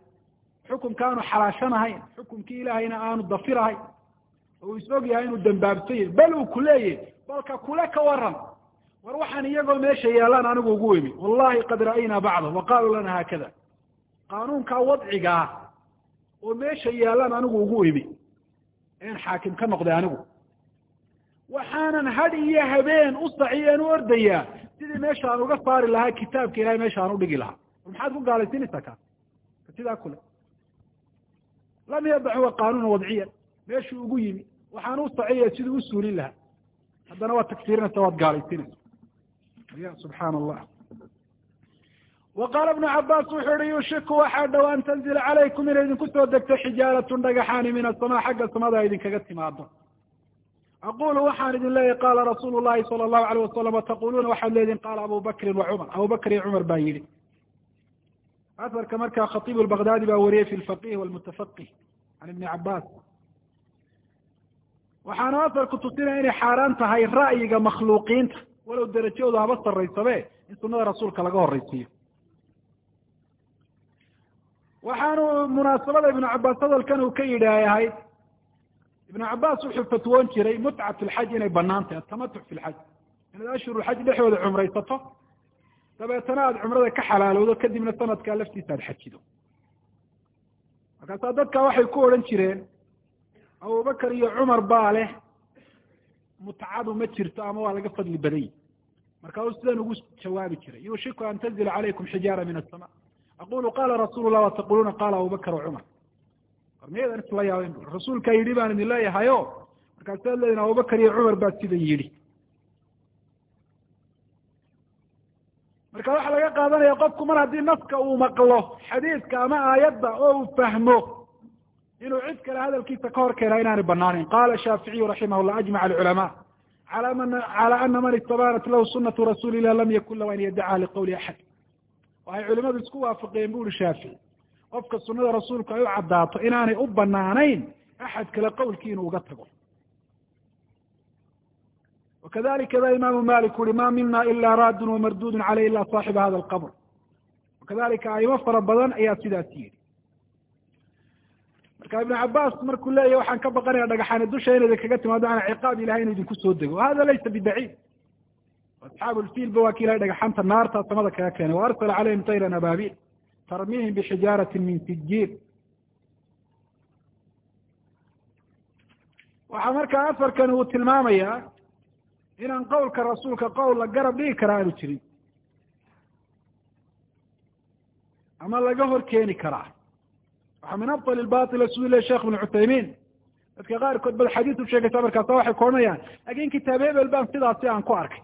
xukumka aanu xalaashanahayn xukumkii ilaahayna aanu dafirahayn oo uu is og yahay inuu dambaabsan yahy bal uu ku leeyahy balka kule ka waran war waxaan iyagoo meesha yaalaan anigu ugu imi wallahi qad ra'aynaa bacdahum wa qaluu lana haakada. Qaanuunkaa wadcigaa oo meesha yaallaan anigu ugu imi een xaakim ka noqday anigu. Waxaanan had iyo habeen u saciyeen u ordayaa sidii meesha aan uga saari lahaa kitaabka ilahay meesha aan udhigi lahaa. War maxaad ku gaalaysiinaysaa kaa sidaa kule. Lam yadac huwa qaanuuna wadciyan. Meeshuu ugu yimi. Waxaan u saciyaya siduu u suulin lahaa. Haddana waad tagfiirinaysa waad gaalaysiinaysa ya subxaana allah wa qaala ibnu cabaas wuxuu yihi yushiku waxaa dhow an tanzila calaykum inay idinku soo degto xijaaratun dhagaxaani min asamaa xagga samada idinkaga timaado aqulu waxaan idin leeyahy qaala rasuulu llahi sala allahu alayh wasalam wataquluuna waxaad leedihin qaala abu bakrin wa cumar. Abu bakr iyo cumar baa yidhi. Asarka markaa khatiib lbagdaadi baa wariyey fi lfaqih walmutafaqih can ibni cabaas waxaana asarku tusinaya inay xaaraan tahay ra'yiga makhluuqiinta walow derajadoodu haba saraysabe in sunada rasuulka laga horeysiiyo waxaanu munaasabada ibnu cabaas hadalkan uu ka yidhi ahayd ibnu cabaas wuxuu fatwoon jiray mutcat lxaj inay bannaan tahay atamatuc fi lxaj inaad ashhuru lxaj dhexdooda cumraysato dabeetana aada cumrada ka xalaalowdo kadibna sanadkaa laftiisa aada xajido. Markaasaa dadka waxay ku odhan jireen abubakar iyo cumar baa leh mutcadu ma jirto ama waa laga fadli badany marka u sidan ugu jawaabi jiray yushiku an tanzila calaykum xijaara min asama aqulu qala rasuulu lah wataquluuna qala abubakar wacumar war miyadan isla yaaben bu rasuulkaa yidhi. Baan idin leeyahayo markaasaad leedihin abubakar iyo cumar baa sidan yidhi. Marka waxaa laga qaadanaya qofku mar haddii naska uu maqlo xadiidka ama aayadda oo uu fahmo inuu cid kale hadalkiisa ka hor keena inaanay banaaneyn qala shaaficiyu raximah llah alculamaa cala ana man istabanat lahu sunatu rasuuli ilah lam yakun lahu an yadacaha liqowli axad waxay culimadu isku waafaqeen bu uhi shaafici qofka sunada rasuulku ay u caddaato inaanay u banaanayn axad kale qowlkii inuu uga tago wakadalika da imaamu malik uri ma mina ila raadun wamardudun caleyh ila saaxiba hada alqabr wakadalika aimo fara badan ayaa sidaas yidhi marka ibnu cabaas markuu leeyahy waxaan ka baqanaya dhagaxaani dusha inayda kaga timaado ana ciqaab ilahay inu idinku soo dego. Hada laysa bibaciid asxaabu lfiilba waa ki ilahay dhagaxanta naartaa samada kaga keenay. Wa arsala calayhim tayran ababil tarmihim bixijaarati min sijiil waxaa markaa afarkani uu tilmaamayaa inaan qowlka rasuulka qowl la garab dhigi kara aanu jirin ama laga hor keeni karaa waxaa min abطal baطil siduu le shekh ibn cuthaymiin dadka qaarkood bad xadiis u sheegaysa markaasa waxay koranayaan laakiin kitaab hebel baan sidaasi aan ku arkay.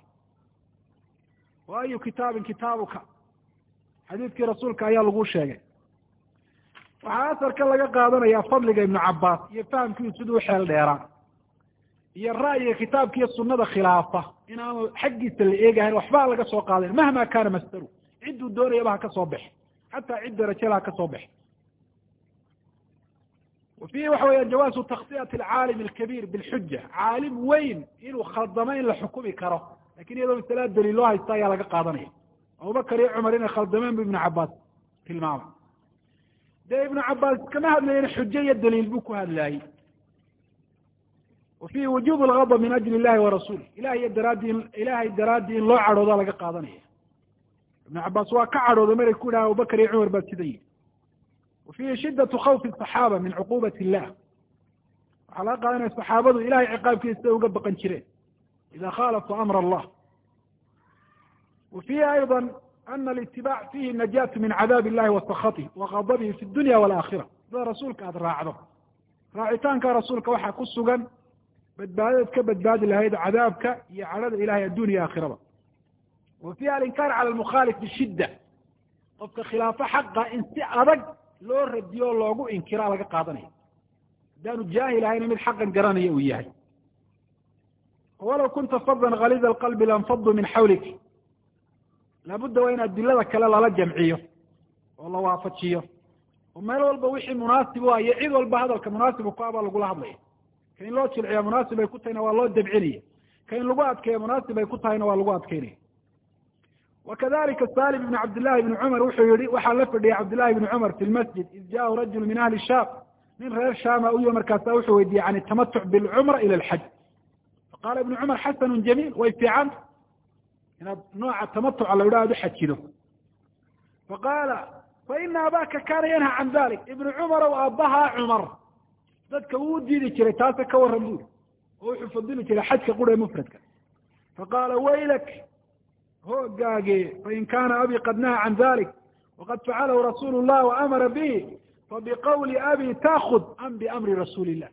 Wa ayu kitaabin kitaabuka. Xadiidkii rasuulka ayaa lagu sheegay. Waxaa asarka laga qaadanaya fadliga ibnu cabaas iyo fahamkiisu siduu uxeel dheeraa iyo ra'yiga kitaabka iyo sunada khilaafa. In aanu xaggiisa la eegahayn waxbaa laga soo qaadayn mahma kana masdaru. Cidduu doonayaba ha ka soo baxi. Xataa cid darajala ha ka soo baxi fiihi waxa weya jawaazu taksiyati alcaalim alkabiir bilxuja caalim weyn inuu khaldamo in la xukumi karo laakiin iyadoo masalaa daliil loo haysta ayaa laga qaadanaya abubakar iyo cumar inay khaldameen bu ibnu cabaas tilmaamay dee ibnu cabaas kama hadlayen xujo iyo daliil buu ku hadlaayey fiihi wujub algadb min ajli illahi warasuulih ilahay iyo daraaddi ilahay daraaddii in loo cadhooda laga qaadanaya ibnu cabaas waa ka cadhooday maray ku yidhaha abubakar iyo cumar baa sida yidhi wa fiihi shiddatu khawfi asaxaaba min cuqubat illah waxaa laga qaadanaya saxaabadu ilahay ciqaabkiisa uga baqan jireen ida khaalafuu amr allah wa fiihi ayضa ana alitibaac fihi najaatu min cadaab illahi wa sakhatih wa gadabihi fi dunya walaakira sida rasuulka aada raacdo raacitaanka rasuulka waxaa ku sugan badbaadaad ka badbaadi lahayd cadaabka iyo cadhada ilahay adduun iyo aakhiraba wa fiiha alinkaar cala almukhaalif bishidda qofka khilaafo xaqa in si adag loo radiyo o loogu inkiraa laga qaadanaya haddaanu jaahil ahayna mid xaqan garanaya uu yahay. Walow kunta fadan kalida alqalbi lanfaduu min xawlik laabudda waa in adilada kale lala jamciyo oo la waafajiyo. Oo meel walba wixii munaasib u ah iyo cid walba hadalka munaasibu ku ah baa lagula hadlaya ka in loo jilciya munaasib ay ku tahayna waa loo dabcinaya ka in lagu adkeeya munaasib ay ku tahayna waa lagu adkeynaya wakadalika salim ibn cabdillahi ibni cumar wuxuu yihi waxaa la fadhiyay cabdillahi ibni cumar fi lmasjid id jaahu rajulu min ahli shaam nin reer shaama uyo markaasa wuxuu weydiiyey can itamatuc bilcumra ila alxaj faqala ibnu cumar xasanu jamiil way fiicanta inaad nooca tamatuca la yidhaha ad u xajido faqaala fa ina abaka kaana yanha can dalik ibnu cumar ow aabbahaa cumar dadka wuu diidi jiray taase ka warran buuri oo wuxuu fadili jiray xajka qura mufradka faqaala waylak hoogaage fain kana abi qad naha can dalik waqad facalahu rasuulu llah waamara bihi fabiqawli abi taakud am biamri rasuuli illah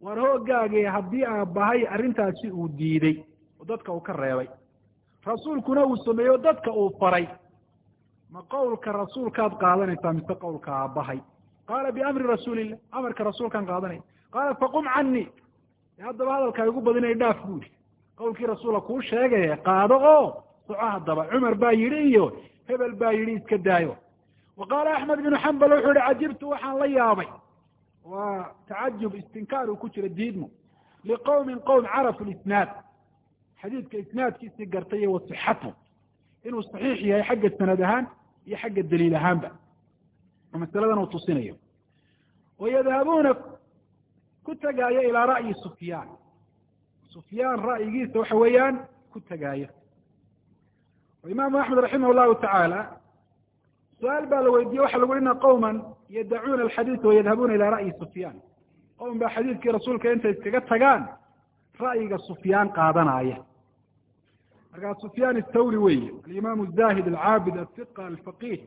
waar hoogaage haddii aabbahay arrintaasi uu diiday oo dadka uu ka reebay. Rasuulkuna uu sameeyo dadka uu faray. Ma qowlka rasuulkaad qaadanaysaa mise qowlka aabbahay qaala biamri rasuuli illah amarka rasuulkaan qaadanaya qaala faqum canii haddaba hadalkaa igu badinay dhaaf buuri qowlkii rasuula kuu sheegaya qaado oo soco haddaba. Cumar baa yidhi iyo hebel baa yidhi iska daayo. Wa qaala axmed binu xambal wuxuu yihi cajibtu waxaan la yaabay. Waa tacajub istinkaar uu ku jira diidmo. Liqowmin qowm carafu lisnaad. Xadiidka isnaadkiisii gartay iyo wasixatu inuu saxiix yahay xagga sanad ahaan iyo xagga daliil ahaanba. Oo masaladan uu tusinayo. Wayadhabuuna ku tegaayo ilaa ra'yi sufyaan sufyaan ra'yigiisa waxa weeyaan ku tegaayo o imaamu axmed raximah llahu tacaala su'aal baa la weydiiyey waxa lagu ina qowman yadacuuna alxadiida wayadhabuuna ilaa ra'yi sufyaan. Qowm baa xadiidkii rasuulka intay iskaga tagaan ra'yiga sufyaan qaadanaya. Markaa sufyaan athawri weeye alimaam azahid alcaabid afiqa alfaqih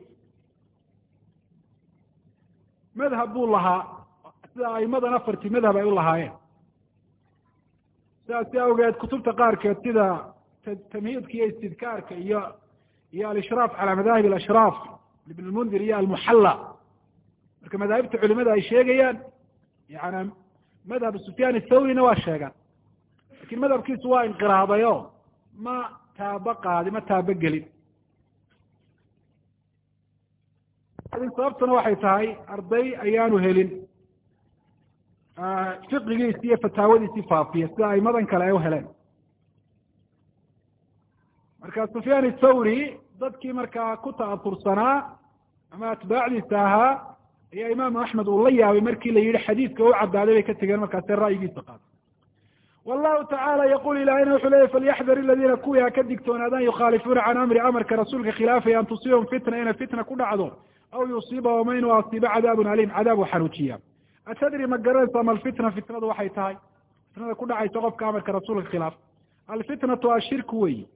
madhab buu lahaa sida aimadan afartii madhab ay u lahaayeen sidaasi awgeed kutubta qaarkeed sida tamhiidka iyo istidkaarka iyo iyo alishraaf calaa madaahib alashraaf ibn lmundir iyo almuxalla marka madaahibta culimada ay sheegayaan yana madhab sufyaan athawrina waa sheegaan. Lakin madhabkiisu waa inqiraabayo ma taabo qaadi ma taabo gelin. Sababtuna waxay tahay arday ayaanu helin fiqigiisi iyo fataawadiisii faafiya sida aimadan kale ay u heleen marka sufyaan athawri dadkii markaa ku ta'atursanaa ama atbaacdiisa ahaa ayaa imaamu axmed uu la yaabay markii la yihi xadiidka u cadaaday bay ka tegeen markaase ra'yigiisa qaada wallahu tacaala yaqul ilahina wuxuu leeyay falyaxdar aladiina kuwii ha ka digtoonaadaan yukhaalifuuna can amri amarka rasuulka khilaafaya an tusiibahum fitna inay fitna ku dhacdo aw yusiibahum inuu asiibo cadaabun aliim cadaab u xanuujiya atadri ma garanaysaa ma alfitna fitnadu waxay tahay. Fitnada ku dhacaysa qofka amarka rasuulka khilaaf. Alfitnatu ashirku weyi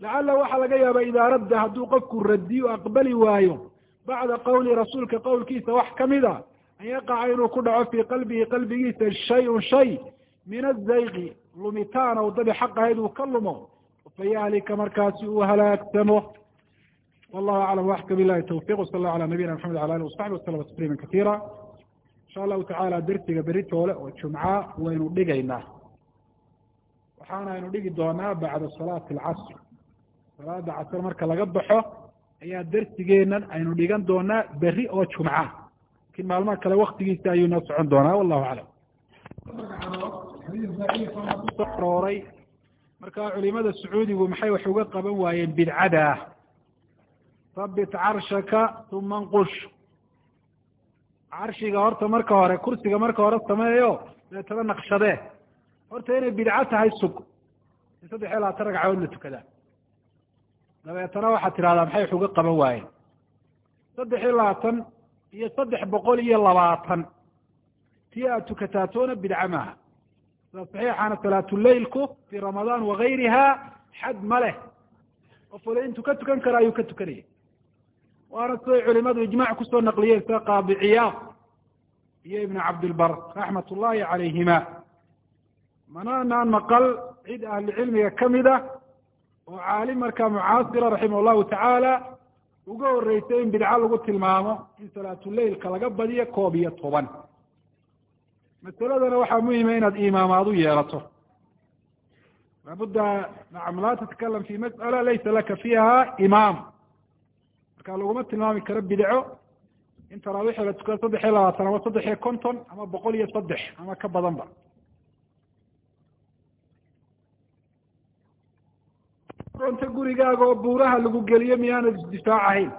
lacala waxaa laga yaaba idaa radda hadduu qofku radiyo aqbali waayo bacda qowli rasuulka qowlkiisa wax ka mid a an yaqaca inuu ku dhaco fii qalbihi qalbigiisa shayun shay min azayqi lumitaan o dabi xaq ahayd uu ka lumo fayahlika markaasi uu halaagsamo. Wallahu aclam waxka bilahi tawfiq wsala allahu ala nabiyina maxamed ala alih wasaxbi waslama tasliima katiira insha allahu tacaala dersiga beritoole oo jumca waynu dhigaynaa. Waxaana aynu dhigi doonaa bacda salaati alcasr salaada casr marka laga baxo ayaa dersigeenan aynu dhigan doonaa beri oo jumca. Lakin maalmaha kale waktigiisa ayuu noo socon doonaa wallahu aclam. Soo arooray marka culimada sacuudigu maxay wax uga qaban waayeen bidcada habit carshaka uma nqush carshiga horta marka hore kursiga marka hore sameeyo deetana naqshadee horta inay bidco tahay sug. In saddex iyo labaatan ragcadood la tukadaa dabeetana waxaad tidhahdaa maxay wax uga qaban waayeen? Saddex iyo labaatan iyo saddex boqol iyo labaatan. Tii aad tukataa toona bidca maaha. Sida saxiixana salaatuleilku fii ramadaan wagayriha xad ma leh. Qof wale intuu ka tukan kara ayuu ka tukanaya waana siday culimadu ijmac ku soo naqliyeen sida qaadi ciyaad iyo ibn cabdilbar raxmat ullahi calayhima mananaan maqal cid ahlicilmiga kamida oo caalim markaa mucaasira raximah allahu tacaala uga horeysay in bidco lagu tilmaamo in salaatuleilka laga badiyo koob iyo toban. Masaladana waxaa muhima inaad imaamaad u yeelato laabudda nacam laa tatakalam fi mas'ala laysa laka fiiha imaam marka laguma tilmaami karo bidco. In taraawixa la tukado saddex iyo labaatan ama saddex iyo konton ama boqol iyo saddex ama ka badanba. Doonta gurigaaga oo buuraha lagu geliyo miyaanad isdifaac ahayn.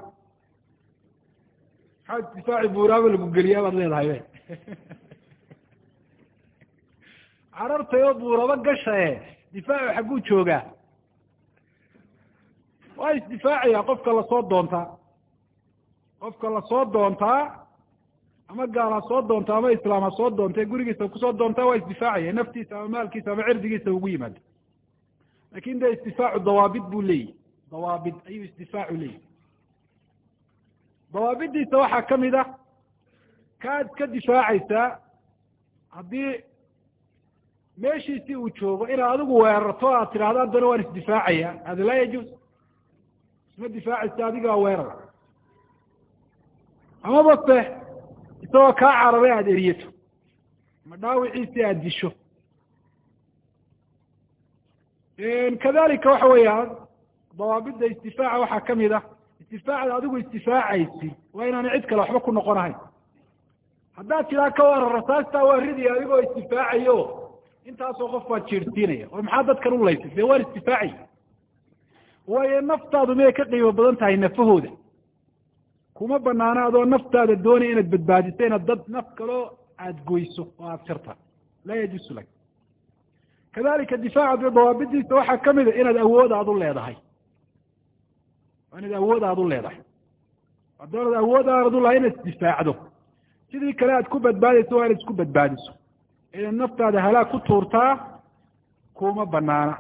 Maxaa isdifaaci buuraaba lagu geliyaa baad leedahay be carartay oo buuraba gashae difaacu xagguu joogaa waa isdifaacaya qofka la soo doontaa qofka la soo doontaa ama gaal ha soo doonta ama islaam ha soo doonta gurigiisa ku soo doontaa waa isdifaacaya. Naftiisa ama maalkiisa ama cirdigiisa ugu yimaada laakiin de isdifaacu dawaabid buu leeyahy dawaabid ayuu isdifaacu leeyahy dawaabidiisa waxaa ka mid ah kaad ka difaacaysaa haddii meeshiisii uu joogo inaad adigu weerarto aad tidhahdo haddana waan isdifaacaya. Hada laa yajuuz isma difaacaysa adigaa weerar. Amaba se isagoo kaa cararay aada eriyato. Ama dhaawiciisii aada disho. Kadalika waxa weeyaan dawaabidda isdifaaca waxaa ka mid ah. Istifaacda adigu istifaacaysi waa inaana cid kale waxba ku noqonahayn haddaad tidaa ka waran rasaastaa waa ridaya adigoo isdifaacayo intaasoo qof baad jiirsiinaya war maxaa dadkan u laysay dee waan isdifaacaya waayo naftaadu miyay ka qiimo badan tahay nafahooda. Kuma banaana adoo naftaada doonaya inaad badbaadiso inaad dad naf kaloo aada goyso oo aada sirta laa yajuusu lak. Kadalika difaaca dawaabidiisa waxaa ka mid a inaad awood aad u leedahay. Inaad awood aada u leedahay. Hadoonaad awood aanad u lahay inaad isdifaacdo sidii kale aad ku badbaadayso waa inaad isku badbaadiso. Inaad naftaada halaag ku tuurtaa kuma banaana